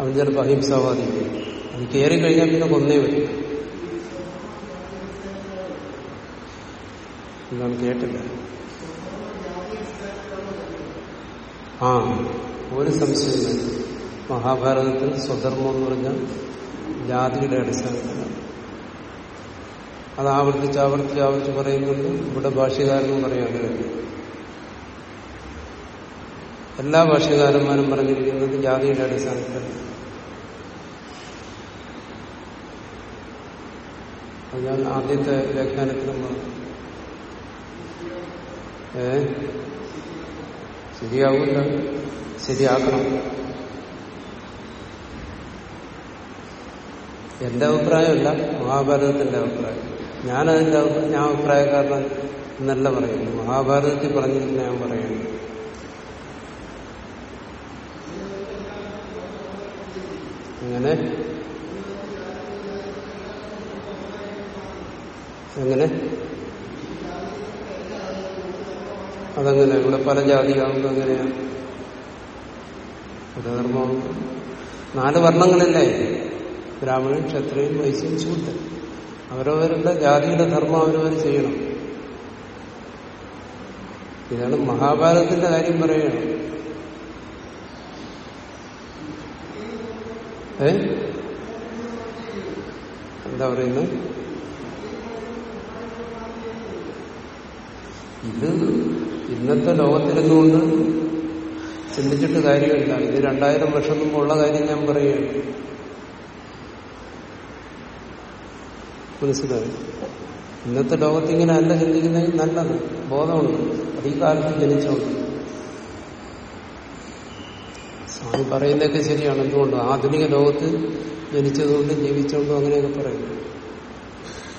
അവൻ ചിലപ്പോൾ അഹിംസാവാദിക്കും അത് കയറി കഴിഞ്ഞാൽ പിന്നെ കൊന്നേ വരും എന്താണ് കേട്ടില്ല. ആ ഒരു സംശയമില്ല മഹാഭാരതത്തിൽ സ്വധർമ്മം എന്ന് പറഞ്ഞാൽ ജാതിയുടെ അടിസ്ഥാനത്തിലാണ്. അത് ആവർത്തിച്ച് ആവർത്തിച്ച് ആവർത്തിച്ച് പറയുന്നുണ്ട്. ഇവിടെ ഭാഷ്യകാരനും പറയാതെ എല്ലാ ഭാഷകാരന്മാരും പറഞ്ഞിരിക്കുന്നത് ജാതിയുടെ അടിസ്ഥാനത്തിലാണ്. അത് ഞാൻ ആദ്യത്തെ വ്യാഖ്യാനത്തിലും ഏ? ശരിയാവില്ല ശരിയാക്കണം. എന്റെ അഭിപ്രായമല്ല മഹാഭാരതത്തിന്റെ അഭിപ്രായം. ഞാനതിന്റെ ഞാൻ അഭിപ്രായക്കാരൻ എന്നല്ല പറയുന്നു മഹാഭാരതത്തിൽ പറഞ്ഞിട്ട് ഞാൻ പറയുന്നു. എങ്ങനെ? എങ്ങനെ അതങ്ങനെ. ഇവിടെ പല ജാതിയാകുമ്പോൾ എങ്ങനെയാണ് ധർമ്മം നാല് വർണങ്ങളല്ലേ? ബ്രാഹ്മണൻ ക്ഷത്രിയൻ വൈശ്യൻ ശൂദ്രൻ. അവരവരുടെ ജാതിയുടെ ധർമ്മം അവരവർ ചെയ്യണം. ഇതാണ് മഹാഭാരതത്തിന്റെ കാര്യം പറയുകയാണ്. ഏ? എന്താ പറയുന്നത്? ഇത് ഇന്നത്തെ ലോകത്തിരുന്നുകൊണ്ട് ചിന്തിച്ചിട്ട് കാര്യമില്ല. ഇത് രണ്ടായിരം വർഷം മുമ്പുള്ള കാര്യം ഞാൻ പറയുകയാണ്. മനസ്സിലായി? ഇന്നത്തെ ലോകത്ത് ഇങ്ങനെ അല്ല ചിന്തിക്കുന്നത് നല്ലത്. ബോധമുണ്ട്. ഈ കാലത്ത് ജനിച്ചോണ്ട്. സ്വാമി പറയുന്നതൊക്കെ ശരിയാണ്. എന്തുകൊണ്ട്? ആധുനിക ലോകത്ത് ജനിച്ചതുകൊണ്ട് ജീവിച്ചുകൊണ്ടും അങ്ങനെയൊക്കെ പറയുന്നു.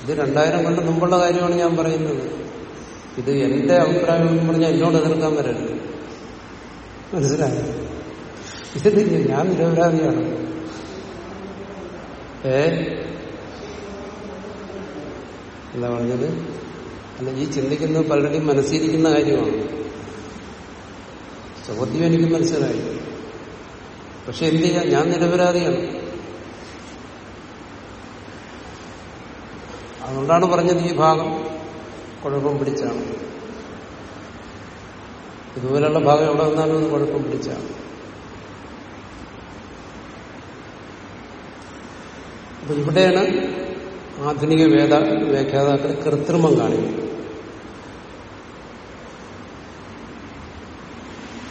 ഇത് രണ്ടായിരം കൊല്ലം മുമ്പുള്ള കാര്യമാണ് ഞാൻ പറയുന്നത്. ഇത് എന്റെ അഭിപ്രായം എന്ന് പറഞ്ഞാൽ എന്നോട് എതിർക്കാൻ വരരുത്. മനസ്സിലായി? ഇത് ഞാൻ നിരപരാധിയാണ്. ഏ? എന്താ പറഞ്ഞത്? അല്ല ഈ ചിന്തിക്കുന്നത് പലരുടെയും മനസ്സിരിക്കുന്ന കാര്യമാണ്. ചോദ്യം എനിക്ക് മനസ്സിലായി. പക്ഷെ എന്ത് ചെയ്യാം ഞാൻ നിരപരാധിയാണ്. അതുകൊണ്ടാണ് പറഞ്ഞത് ഈ ഭാഗം. കുഴപ്പം പിടിച്ചാണ് ഇതുപോലെയുള്ള ഭാഗം എവിടെ വന്നാലും ഒന്ന് കുഴപ്പം പിടിച്ചാണ് അപ്പൊ ഇവിടെയാണ് ആധുനിക വേദ വ്യാഖ്യാതാക്കൾ കൃത്രിമം കാണിക്കുന്നത്.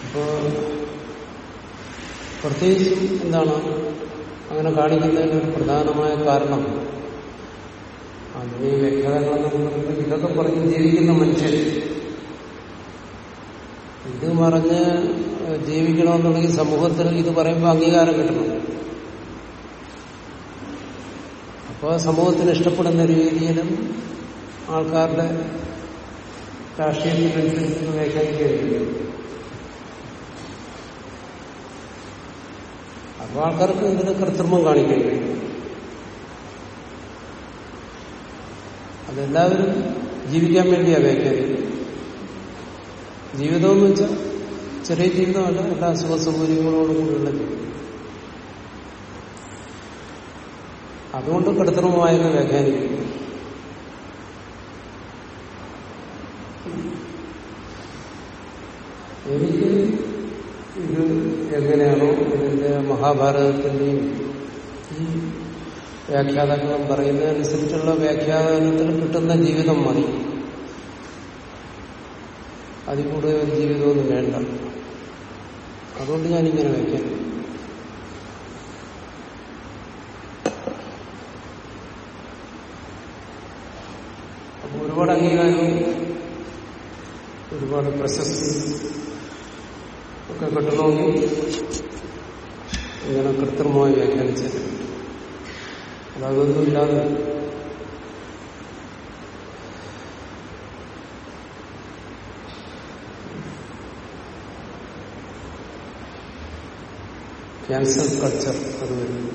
അപ്പോ പ്രത്യേകിച്ചും എന്താണ്? അങ്ങനെ കാണിക്കുന്നതിന് ഒരു പ്രധാനമായ കാരണം ആധുനിക വ്യക്തതകളെന്നൊക്കെ ഇതൊക്കെ പറഞ്ഞ് ജീവിക്കുന്ന മനുഷ്യൻ. ഇത് പറഞ്ഞ് ജീവിക്കണമെന്നുണ്ടെങ്കിൽ സമൂഹത്തിൽ ഇത് പറയുമ്പോൾ അംഗീകാരം കിട്ടണം. അപ്പോൾ സമൂഹത്തിന് ഇഷ്ടപ്പെടുന്ന രീതിയിലും ആൾക്കാരുടെ രാഷ്ട്രീയത്തിനനുസരിച്ച് വ്യാഖ്യാനിക്കുകയും അപ്പോൾ ആൾക്കാർക്ക് ഇതിന് കൃത്രിമം കാണിക്കാൻ അതെല്ലാവരും ജീവിക്കാൻ വേണ്ടിയാ വ്യാഖ്യാനിക്കുന്നത് ജീവിതം എന്ന് വെച്ചാൽ ചെറിയ ജീവിതമല്ല എല്ലാ അസുഖ സൗകര്യങ്ങളോടും കൂടിയുള്ള ജീവിതം. അതുകൊണ്ട് കൃത്രിമമായെന്ന് വ്യാഖ്യാനിക്കുന്നു എനിക്ക് ഇത് എങ്ങനെയാണോ ഇതിന്റെ മഹാഭാരതത്തിന്റെയും ഈ വ്യാഖ്യാതാക്കളും പറയുന്നതനുസരിച്ചുള്ള വ്യാഖ്യാനത്തിൽ കിട്ടുന്ന ജീവിതം മതി. അതിൽ കൂടുതൽ ഒരു ജീവിതമൊന്നും വേണ്ട. അതുകൊണ്ട് ഞാനിങ്ങനെ വയ്ക്കാം അപ്പൊ ഒരുപാട് അംഗീകാരവും ഒരുപാട് പ്രശസ്തി ഒക്കെ കിട്ടണമെങ്കിൽ ഇങ്ങനെ കൃത്രിമമായി വ്യാഖ്യാനിച്ചത് അതൊന്നുമില്ലാതെ ക്യാൻസർ കൾച്ചർ അത് വരും.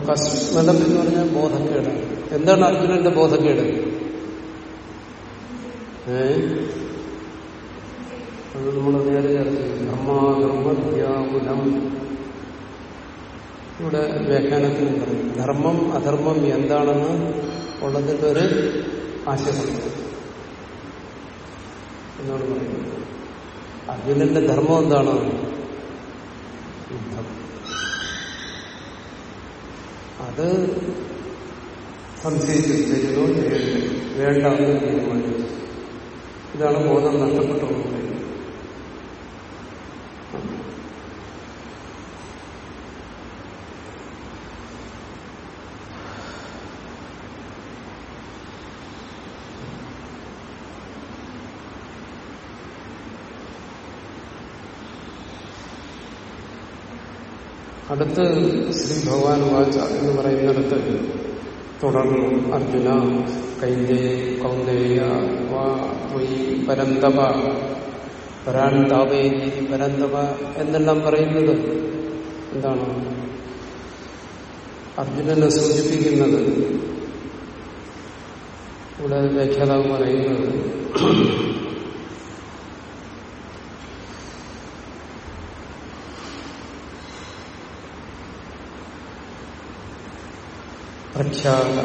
അപ്പൊ കസ്മതം എന്ന് പറഞ്ഞാൽ ബോധക്കേട്. എന്താണ് അർജുനന്റെ ബോധക്കേട്? ഏ? അത് നമ്മൾ നേരെ ചർച്ച ഇവിടെ വ്യാഖ്യാനത്തിൽ പറയും. ധർമ്മം അധർമ്മം എന്താണെന്ന് ഉള്ളതിന്റെ ഒരു ആശയം എന്നാണ് പറയുന്നത്. അർജുനന്റെ ധർമ്മം എന്താണ് യുദ്ധം അത് സംശയിച്ചു വേണ്ട എന്ന് തീരുമാനിച്ചു. ഇതാണ് ബോധം നഷ്ടപ്പെട്ടു പറയുന്നത് അടുത്ത് ശ്രീ ഭഗവാൻ വാച എന്ന് പറയുന്നിടത്ത് തുടർന്നു അർജുന കൈന്ദേ കൗന്ദേയ പരന്തപ പരാന്താപേ പരന്തപ എന്നെല്ലാം പറയുന്നത് എന്താണ്? അർജുനനെ സൂചിപ്പിക്കുന്നത് ഇവിടെ വ്യാഖ്യാതാവ് പറയുന്നത് പ്രഖ്യാത.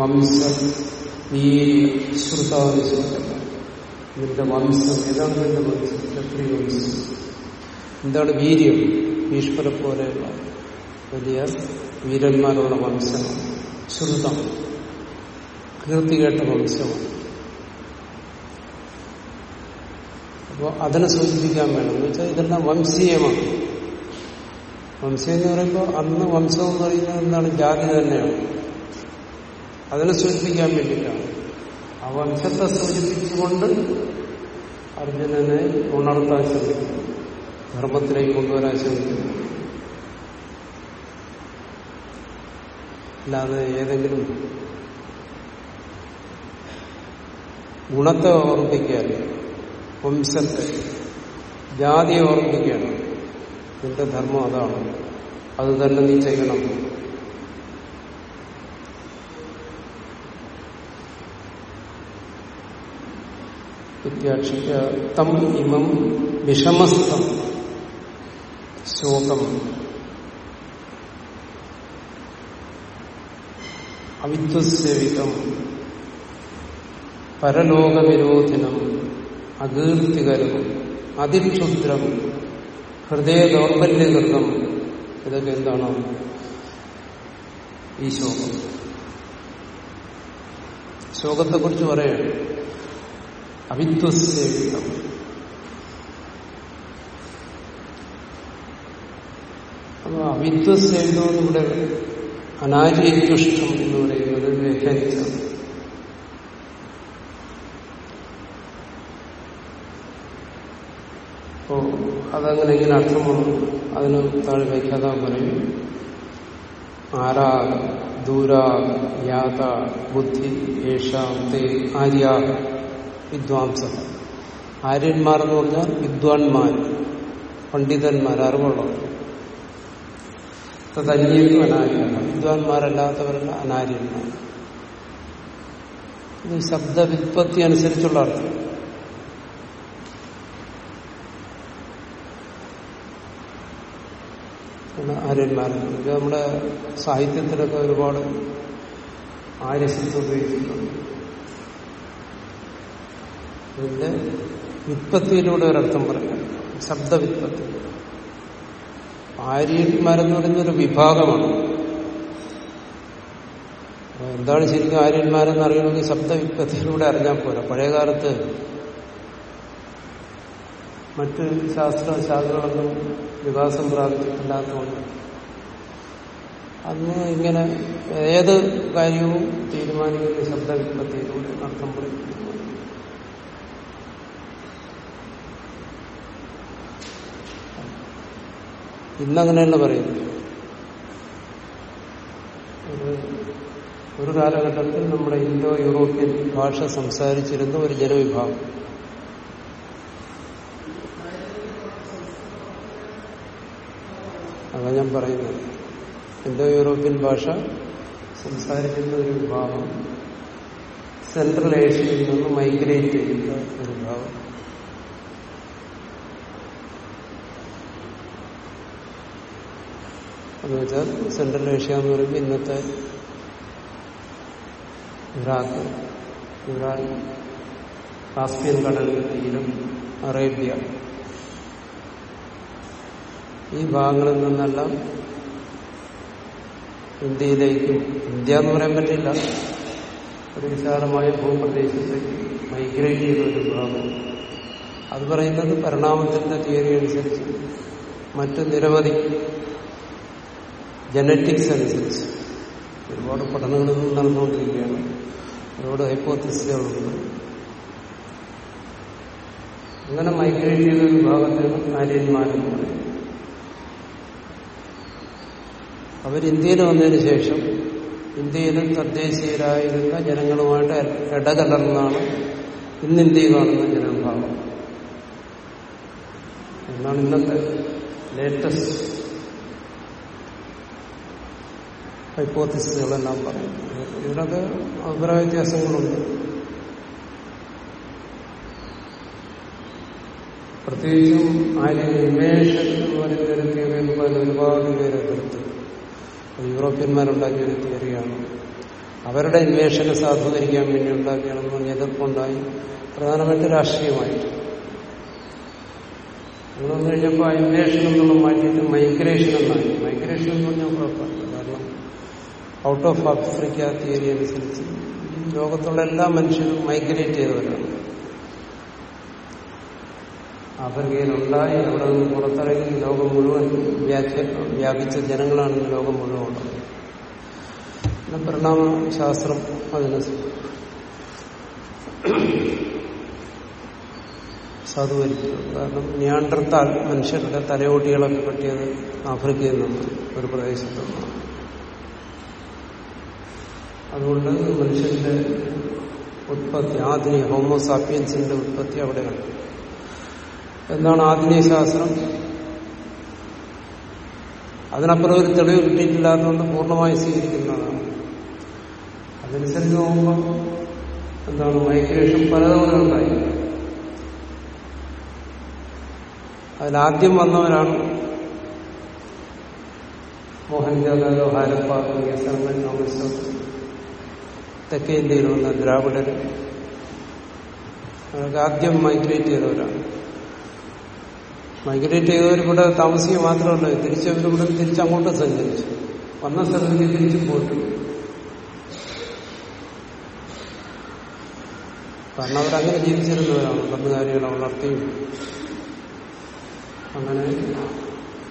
വംശം ശ്രുതാനുസൃതം നിന്റെ വംശം ഏതാണ് നിന്റെ വംശം. ക്ഷത്രിയ വംശം എന്താണ് വീര്യം? ഭീഷ്മരെ പോലെയുള്ള വലിയ വീരന്മാരുള്ള വംശമാണ് ശ്രുതം. കീർത്തി കേട്ട വംശമാണ് അപ്പോൾ അതിനെ സൂചിപ്പിക്കാൻ വേണം. എന്ന് വെച്ചാൽ ഇതെല്ലാം വംശീയമാണ്. വംശം എന്ന് പറയുമ്പോൾ അന്ന് വംശം എന്ന് പറയുന്നത് എന്താണ്? ജാതി തന്നെയാണ്. അതിനെ സൂചിപ്പിക്കാൻ വേണ്ടിയിട്ടാണ്. ആ വംശത്തെ സൂചിപ്പിച്ചുകൊണ്ട് അർജുനനെ ഉണർത്താൻ ശ്രമിക്കുന്നു. ധർമ്മത്തിലേക്ക് കൊണ്ടുവരാൻ ശ്രമിക്കുന്നു. അല്ലാതെ ഏതെങ്കിലും ഗുണത്തെ ഓർമ്മിക്കാൻ വംശത്തെ ജാതിയെ ഓർമ്മിക്കുകയാണ് നിന്റെ ധർമ്മം അതാണ്. അത് തന്നെ നീ ചെയ്യണം. വിദ്യാക്ഷിക്ക തം ഇമം വിഷമസ്ഥം ശോകം അവിദ്വസേവിതം പരലോകവിരോധിനം അകീർത്തികരം അതിക്ഷുദ്രം ഹൃദയ ദൗർബല്യകൃതം ഇതൊക്കെ എന്താണ്? ഈ ശോകം. ശോകത്തെക്കുറിച്ച് പറയാണ് അവിദ്വസേവിതം അപ്പൊ ഇവിടെ എന്നിവിടെ ദുഷ്ടം എന്ന് പറയുന്നത് വ്യാഖ്യാനിച്ചാണ് അപ്പോ അതങ്ങനെ ഇങ്ങനെ അർത്ഥം വന്നു അതിന് താഴെ വ്യാഖ്യാതാൻ പറയും ആരാ ദൂരാ യാത ബുദ്ധി ഏഷ തേ ആര്യ വിദ്വാംസ. ആര്യന്മാർ എന്ന് പറഞ്ഞാൽ വിദ്വാൻമാർ പണ്ഡിതന്മാർ അറിവുള്ളവർ. തന്നെയും അനാര്യമാണ് വിദ്വാൻമാരല്ലാത്തവരല്ല അനാര്യന്മാർ. ഇത് ശബ്ദവിത്പത്തി അനുസരിച്ചുള്ള അർത്ഥം. ആര്യന്മാരാണ് ഇത് നമ്മുടെ സാഹിത്യത്തിലൊക്കെ ഒരുപാട് ആര്യശബ്ദം ഉപയോഗിച്ചിട്ടുണ്ട് ഇതിന്റെ വിത്പത്തിയിലൂടെ ഒരർത്ഥം പറയാം. ശബ്ദവിത്പത്തി ആര്യന്മാരെന്ന് പറയുന്നൊരു വിഭാഗമാണ്. എന്താണ് ശരിക്കും ആര്യന്മാരെന്ന് അറിയണമെങ്കിൽ ശബ്ദവിത്പത്തിയിലൂടെ അറിഞ്ഞാൽ പോരാ. പഴയകാലത്ത് മറ്റ് ശാസ്ത്ര ശാഖകളൊന്നും വികാസം പ്രാപിച്ചിട്ടില്ലാത്തതുകൊണ്ട്. അന്ന് ഇങ്ങനെ ഏത് കാര്യവും തീരുമാനിക്കുന്ന ശബ്ദവിത്പത്തിയിലൂടെ അർത്ഥം പറയും ഇന്നങ്ങനെയല്ല പറയുന്നത്. ഒരു കാലഘട്ടത്തിൽ നമ്മുടെ ഇന്തോ യൂറോപ്യൻ ഭാഷ സംസാരിച്ചിരുന്ന ഒരു ജനവിഭാഗം. അതാ ഞാൻ പറയുന്നത്. എന്തോ യൂറോപ്യൻ ഭാഷ സംസാരിക്കുന്ന ഒരു വിഭാഗം സെൻട്രൽ ഏഷ്യയിൽ നിന്ന് മൈഗ്രേറ്റ് ചെയ്യുന്ന ഒരു വിഭാഗം. എന്ന് വെച്ചാൽ സെൻട്രൽ ഏഷ്യ എന്ന് പറയുമ്പോൾ ഇന്നത്തെ ഇറാഖ് ഇറാൻ കാസ്പിയൻ കടലിന് തീരം അറേബ്യ ഈ ഭാഗങ്ങളിൽ നിന്നെല്ലാം ഇന്ത്യയിലേക്കും ഇന്ത്യ എന്ന് പറയാൻ പറ്റില്ല. ഒരു വിശാലമായ ഭൂപ്രദേശത്തേക്ക് മൈഗ്രേറ്റ് ചെയ്ത ഒരു ഭാഗം. അത് പറയുന്നത് പരിണാമത്തിന്റെ തിയറി അനുസരിച്ച് മറ്റ് നിരവധി ജനറ്റിക്സ് അനുസരിച്ച് ഒരുപാട് പഠനങ്ങൾ നടന്നുകൊണ്ടിരിക്കുകയാണ്. ഒരുപാട് ഹൈപ്പോത്തിസുകളുണ്ട് അങ്ങനെ മൈഗ്രേറ്റ് ചെയ്ത വിഭാഗത്തിന് ആര്യന്മാരെന്ന് പറയും. അവർ ഇന്ത്യയിൽ വന്നതിന് ശേഷം ഇന്ത്യയിലും തദ്ദേശീയരായിരുന്ന ജനങ്ങളുമായിട്ട് ഇടകലർന്നാണ് ഇന്ന് ഇന്ത്യയിൽ കാണുന്ന ജനവിഭാഗം. എന്നാണ് ഇന്നത്തെ ലേറ്റസ്റ്റ് ഹൈപ്പോത്തിസുകളെല്ലാം പറയുന്നത്. ഇതിനൊക്കെ അഭിപ്രായ വ്യത്യാസങ്ങളുണ്ട്. പ്രത്യേകിച്ചും ആര്യ ഇൻവേഷൻ എന്ന് പറയുന്ന ഒരു തിയറി ഒരുപാട് പേരെ എതിർത്ത് യൂറോപ്യന്മാരുണ്ടാക്കിയ ഒരു തിയറിയാണ്. അവരുടെ ഇൻവേഷനെ സാധൂകരിക്കാൻ വേണ്ടി ഉണ്ടാക്കിയാണെന്ന് പറഞ്ഞ എതിർപ്പുണ്ടായി പ്രധാനമായിട്ട് രാഷ്ട്രീയമായിട്ട്. അങ്ങനെ വന്നു കഴിഞ്ഞപ്പോൾ ആ എന്നുള്ള മാറ്റിയിട്ട് മൈഗ്രേഷൻ എന്നായി മൈഗ്രേഷൻ എന്ന് പറഞ്ഞാൽ കുഴപ്പമില്ല. കാരണം ഔട്ട് ഓഫ് ആഫ്രിക്ക തിയറി അനുസരിച്ച് ലോകത്തുള്ള എല്ലാ മനുഷ്യരും മൈഗ്രേറ്റ് ചെയ്തവരാണ്. ആഫ്രിക്കയിലുണ്ടായി അവിടെ നിന്ന് പുറത്തിറങ്ങി ലോകം മുഴുവൻ വ്യാപിച്ച ജനങ്ങളാണ് ലോകം മുഴുവൻ. പരിണാമ ശാസ്ത്രം അതിന് സാധൂകരിച്ചു കാരണം നിയാണ്ടർത്താൽ മനുഷ്യരുടെ തലയോട്ടികളൊക്കെ കിട്ടിയത് ആഫ്രിക്കയിൽ നിന്ന് ഒരു പ്രദേശത്തു നിന്നാണ് അതുകൊണ്ട് മനുഷ്യന്റെ ഉത്പത്തി ആധുനിക ഹോമോസാപ്പിയൻസിന്റെ ഉത്പത്തി അവിടെയാണ്. എന്താണ് ആധുനിക ശാസ്ത്രം? അതിനപ്പുറം ഒരു തെളിവ് കിട്ടിയിട്ടില്ലാത്തതുകൊണ്ട് പൂർണമായി സ്വീകരിക്കുന്നതാണ്. അതനുസരിച്ച് നോക്കുമ്പോൾ എന്താണ് മൈഗ്രേഷൻ പലതവണ അതിലാദ്യം വന്നവരാണ് മോഹൻജാദാരോ ഹാരപ്പ തുടങ്ങിയ തെക്കേ ഇന്ത്യയിൽ വന്ന ദ്രാവിഡർ അവർക്ക് ആദ്യം മൈഗ്രേറ്റ് ചെയ്തവരാണ്. മൈഗ്രേറ്റ് ചെയ്തവർ ഇവിടെ താമസിക്കുക മാത്രമല്ല തിരിച്ചവരിവിടെ തിരിച്ചങ്ങോട്ട് സഞ്ചരിച്ചു. വന്ന സ്ഥലത്തേക്ക് തിരിച്ചു പോയിട്ടു. കാരണം അവരങ്ങനെ ജീവിച്ചിരുന്നവരാണ്. കന്നുകാലികളെ വളർത്തിയും അങ്ങനെ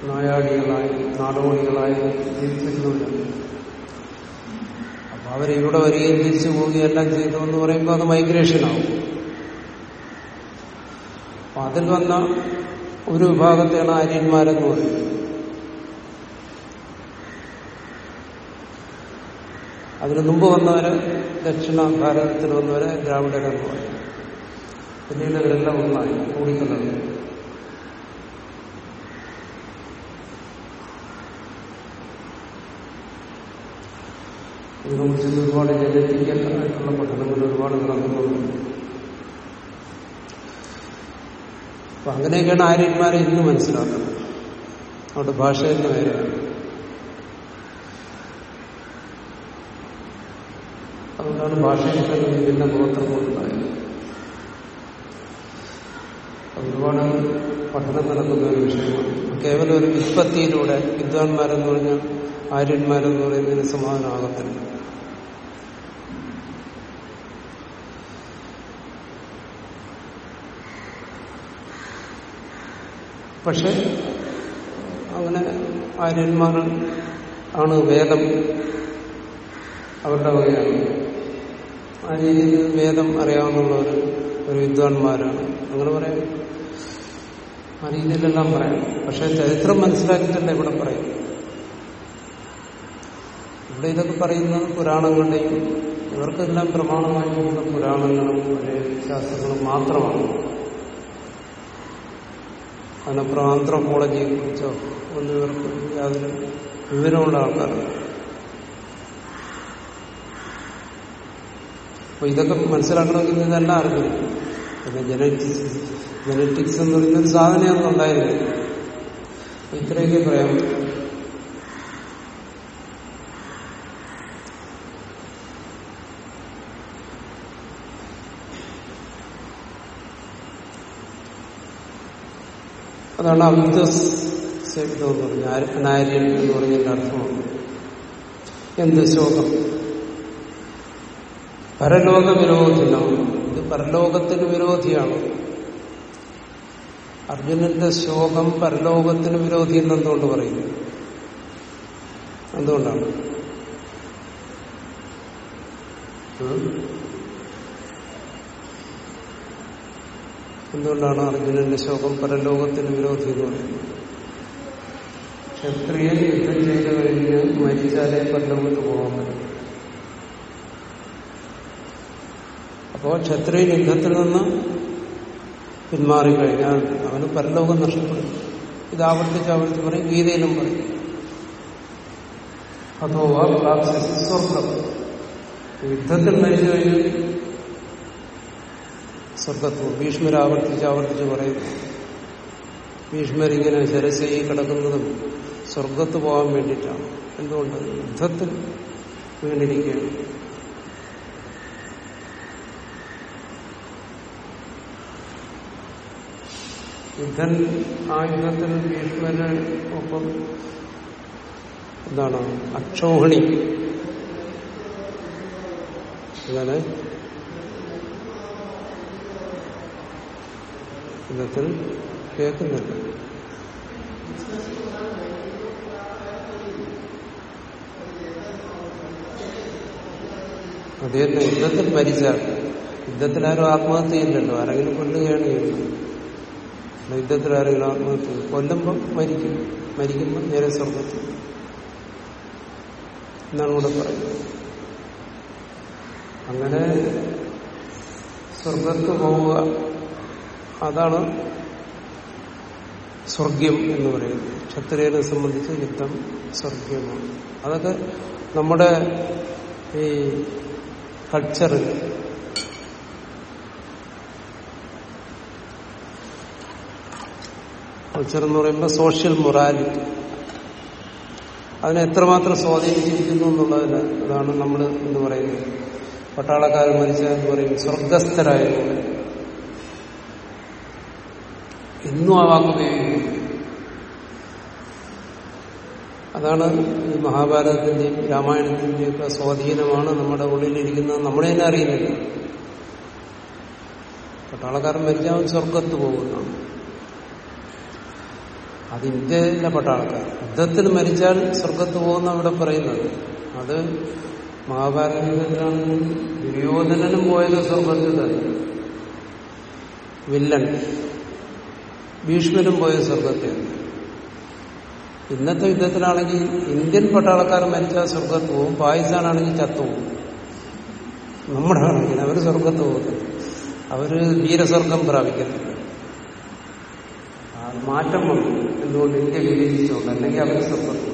നായാടികളായി നാടോടികളായി ജീവിച്ചിരുന്നവരാണ്. അപ്പൊ അവരിവിടെ വരികയും തിരിച്ചു പോവുകയും എല്ലാം ചെയ്തു എന്ന് പറയുമ്പോൾ അത് മൈഗ്രേഷനാവും. അപ്പൊ അതിൽ വന്ന ഒരു വിഭാഗത്തെയാണ് ആര്യന്മാരെന്ന് പറയുന്നത്. അതിനു മുമ്പ് വന്നവര് ദക്ഷിണ ഭാരതത്തിൽ വന്നവരെ ദ്രാവിഡരെന്ന് പറയും. പിന്നീട് ഇവരെല്ലാം ഒന്നായി കൂടിക്കലർന്നു ഇതിനെക്കുറിച്ച് ഒരുപാട് ജനറ്റിക്കൽ ആയിട്ടുള്ള പഠനങ്ങൾ ഒരുപാട് നടക്കുന്നുണ്ട്. അപ്പൊ അങ്ങനെയൊക്കെയാണ് ആര്യന്മാരെ ഇന്ന് മനസ്സിലാക്കുന്നത്. അവിടെ ഭാഷ തന്നെ വേറെയാണ് അതുകൊണ്ടാണ് ഭാഷയിൽ തന്നെ വിഭിന്ന ഗോത്രങ്ങളുണ്ടായത് ഒരുപാട് പഠനം നടക്കുന്ന ഒരു വിഷയമാണ്. കേവലം ഒരു വിത്പത്തിയിലൂടെ വിദ്വാൻമാരെന്ന് പറഞ്ഞാൽ ആര്യന്മാരെന്ന് പറയുന്നതിന് സമാധാനമാകത്തില്ല പക്ഷെ അങ്ങനെ ആര്യന്മാർ ആണ് വേദം അവരുടെ വകയാണ്. ആ രീതിയിൽ വേദം അറിയാവുന്നവർ ഒരു വിദ്വാൻമാരാണ്. അങ്ങനെ പറയാം. ആ രീതിയിലെല്ലാം പറയാം. പക്ഷെ ചരിത്രം മനസ്സിലാക്കിയിട്ടല്ല ഇവിടെ പറയും ഇവിടെ ഇതൊക്കെ പറയുന്നത് പുരാണങ്ങളുടെയും ഇവർക്കെല്ലാം പ്രമാണമായിട്ടുള്ള പുരാണങ്ങളും ശാസ്ത്രങ്ങളും മാത്രമാണ്. അതിനപ്പുറം ആന്ത്രോപോളജിയെ കുറിച്ചോ ഒന്നും ഇവർക്ക് യാതൊരു വിവരമുള്ള ആൾക്കാരാണ് അപ്പൊ ഇതൊക്കെ മനസ്സിലാക്കണമെങ്കിൽ ഇതെല്ലാം അറിഞ്ഞു പിന്നെ ജനറ്റിക്സ് ജനറ്റിക്സ് എന്ന് പറയുന്ന ഒരു സാധനമൊന്നും ഉണ്ടായിരുന്നില്ല. ഇത്രയൊക്കെ പറയാൻ പറ്റും. അതാണ് അവിദ്വസ്തം എന്ന് പറഞ്ഞ. അനാര്യൻ എന്ന് പറഞ്ഞതിന്റെ അർത്ഥമാണ് എന്ത് ശോകം? പരലോക വിരോധിനാണ് ഇത് പരലോകത്തിന് വിരോധിയാണ്. അർജുനന്റെ ശോകം പരലോകത്തിന് വിരോധി എന്ന് എന്നെന്തുകൊണ്ട് പറയുന്നു എന്തുകൊണ്ടാണ്? എന്തുകൊണ്ടാണ് അർജുനന്റെ ശോകം പരലോകത്തിന് വിരോധി എന്ന് പറയുന്നത് ക്ഷത്രിയൻ യുദ്ധം ചെയ്തു കഴിഞ്ഞ് മരിച്ചാലേ പരലോകത്ത് പോകാൻ പറ്റും. അപ്പോ ക്ഷത്രിയൻ യുദ്ധത്തിൽ നിന്ന് പിന്മാറിക്കഴിഞ്ഞാൽ അവന് പരലോകം നഷ്ടപ്പെടും. ഇത് ആവർത്തിച്ച് ആവർത്തിച്ച് പറയും ഗീതയിലും പറയും. അതോ സ്വർഗം. യുദ്ധത്തിൽ മരിച്ചു കഴിഞ്ഞാൽ സ്വർഗത്വം ഭീഷ്മർ ആവർത്തിച്ച് ആവർത്തിച്ച് പറയുന്നു. ഭീഷ്മരിങ്ങനെ ശരസയി കിടക്കുന്നതും സ്വർഗത്ത് പോകാൻ വേണ്ടിയിട്ടാണ്. എന്തുകൊണ്ട്? യുദ്ധത്തിൽ വീണിരിക്കുകയാണ്. യുദ്ധൻ ആ യുദ്ധത്തിൽ ഭീഷ്മന് ഒപ്പം എന്താണ്? അക്ഷോഹിണി. അങ്ങനെ യുദ്ധത്തിൽ കേൾക്കുന്നില്ല അദ്ദേഹത്തെ യുദ്ധത്തിൽ മരിച്ചാൽ യുദ്ധത്തിൽ ആരും ആത്മഹത്യ ചെയ്യുന്നുണ്ടോ? ആരെങ്കിലും കൊല്ലുകയാണ് ചെയ്യുന്നത്. യുദ്ധത്തിൽ ആരെങ്കിലും ആത്മഹത്യ ചെയ്യും. കൊല്ലുമ്പം മരിക്കും. മരിക്കുമ്പോൾ നേരെ സ്വർഗത്തിൽ എന്നാണ് ഇവിടെ പറയുന്നത്. അങ്ങനെ സ്വർഗത്ത് പോവുക അതാണ് സ്വർഗ്യം എന്ന് പറയുന്നത്. ക്ഷത്രിയനെ സംബന്ധിച്ച് യുദ്ധം സ്വർഗ്യമാണ് അതൊക്കെ നമ്മുടെ ഈ കൾച്ചറിൽ കൾച്ചർ എന്ന് പറയുമ്പോൾ സോഷ്യൽ മൊറാലിറ്റി അതിനെ എത്രമാത്രം സ്വാധീനിച്ചിരിക്കുന്നു എന്നുള്ളതിന് അതാണ് നമ്മൾ എന്ന് പറയുന്നത്. പട്ടാളക്കാരൻ മരിച്ചതെന്ന് പറയും സ്വർഗസ്ഥരായതുപോലെ ഇന്നും ആ വാക്ക് ഉപയോഗിക്കുന്നു അതാണ് ഈ മഹാഭാരതത്തിന്റെയും രാമായണത്തിന്റെയും ഒക്കെ സ്വാധീനമാണ് നമ്മുടെ ഉള്ളിലിരിക്കുന്നത്. നമ്മളെ തന്നെ അറിയുന്നില്ല. പട്ടാളക്കാരൻ മരിച്ചാൽ സ്വർഗത്ത് പോകുന്നതാണ്. അത് ഇന്ത്യയിലെ പട്ടാളക്കാർ യുദ്ധത്തിൽ മരിച്ചാൽ സ്വർഗത്ത് പോകുന്ന അവിടെ പറയുന്നത്. അത് മഹാഭാരത ദുര്യോധനനും പോയത് സ്വർഗത്തിൽ തന്നെ. വില്ലൻ. ഭീഷ്മനും പോയ സ്വർഗത്തിൽ ഇന്നത്തെ യുദ്ധത്തിലാണെങ്കിൽ ഇന്ത്യൻ പട്ടാളക്കാർ മരിച്ചാൽ സ്വർഗത്ത് പോവും പാകിസ്ഥാനാണെങ്കിൽ ചത്തുപോകും നമ്മുടെ ആണെങ്കിൽ അവർ സ്വർഗത്ത് പോകുന്നത് അവർ വീരസ്വർഗം പ്രാപിക്കുന്നുണ്ട് മാറ്റം വന്നു. എന്തുകൊണ്ട് ഇന്ത്യ വിഭജിച്ചുകൊണ്ട് അല്ലെങ്കിൽ അവർ സ്വർഗത്ത്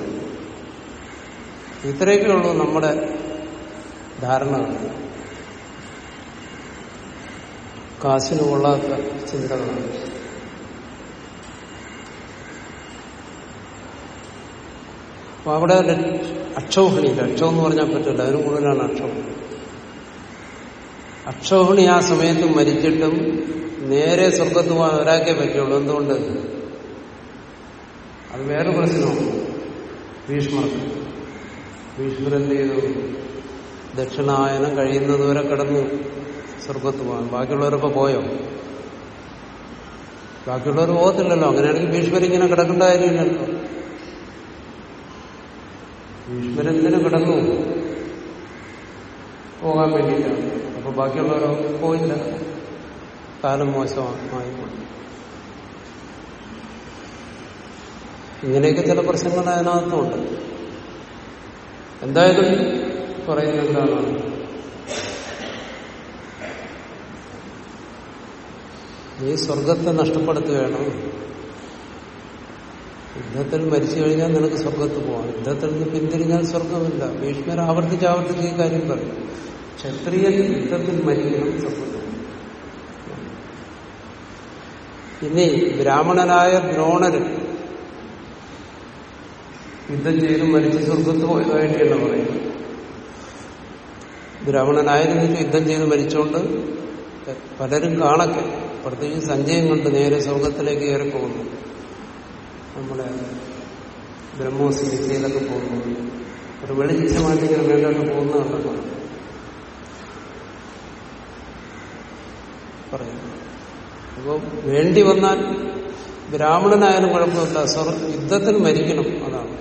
ഇത്രയൊക്കെ ഉള്ളൂ നമ്മുടെ ധാരണകൾ. കാശിന് കൊള്ളാത്ത ചിന്തകളാണ്. അപ്പൊ അവിടെ അക്ഷൗഹിണി അക്ഷോ എന്ന് പറഞ്ഞാൽ പറ്റില്ല അതിനും കൂടുതലാണ് അക്ഷോഹണി അക്ഷോഹിണി ആ സമയത്ത് മരിച്ചിട്ടും നേരെ സ്വർഗത്ത് പോകാൻ ഒരാൾക്കേ പറ്റുള്ളൂ. എന്തുകൊണ്ട്? അത് വേറെ പ്രശ്നമാണ്. ഭീഷ്മർക്ക്. ഭീഷ്മർ എന്ത് ചെയ്തു? ദക്ഷിണായനം കഴിയുന്നതുവരെ കിടന്നു സ്വർഗത്ത് പോകാൻ ബാക്കിയുള്ളവരൊക്കെ പോയോ? ബാക്കിയുള്ളവർ പോകത്തില്ലല്ലോ. അങ്ങനെയാണെങ്കിൽ ഭീഷ്മരിങ്ങനെ കിടക്കേണ്ട കാര്യമില്ലല്ലോ. ഭീഷ്മരെന്തിനു കിടന്നു? പോകാൻ വേണ്ടിയിട്ടാണ്. അപ്പൊ ബാക്കിയുള്ളവരോ പോയില്ല. കാലം മോശമായി ഇങ്ങനെയൊക്കെ ചില പ്രശ്നങ്ങൾ അതിനകത്തുണ്ട്. എന്തായാലും പറയുന്നത് എന്താണ് നീ സ്വർഗത്തെ നഷ്ടപ്പെടുത്തുകയാണ്? യുദ്ധത്തിൽ മരിച്ചു കഴിഞ്ഞാൽ നിനക്ക് സ്വർഗത്ത് പോകാം യുദ്ധത്തിൽ നിന്ന് പിന്തിരിഞ്ഞാൽ സ്വർഗമില്ല ഭീഷ്മർ ആവർത്തിച്ച് ആവർത്തിച്ച് ഈ കാര്യം പറയും ക്ഷത്രിയൻ യുദ്ധത്തിൽ മരിക്കണം സ്വർഗത്തിൽ ഇനി ബ്രാഹ്മണനായ ദ്രോണര് യുദ്ധം ചെയ്ത് മരിച്ച് സ്വർഗത്ത് പോയതായിട്ടാണ് പറയുന്നത് ബ്രാഹ്മണനായിരുന്നു യുദ്ധം ചെയ്ത് മരിച്ചുകൊണ്ട് പലരും കാണക്കെ പ്രത്യേകിച്ച് സഞ്ജയം കൊണ്ട് നേരെ സ്വർഗത്തിലേക്ക് കയറി പോകുന്നു നമ്മുടെ ബ്രഹ്മോസ് വിദ്യയിലൊക്കെ പോകുന്നു. ഒരു വെളിച്ചമായിട്ട് ഇങ്ങനെ വേണ്ടോട്ട് പോകുന്നതാണ് പറയുന്നു അപ്പോൾ വേണ്ടി വന്നാൽ ബ്രാഹ്മണനായാലും കുഴപ്പമില്ല. സ്വർ യുദ്ധത്തിൽ മരിക്കണം അതാണ്.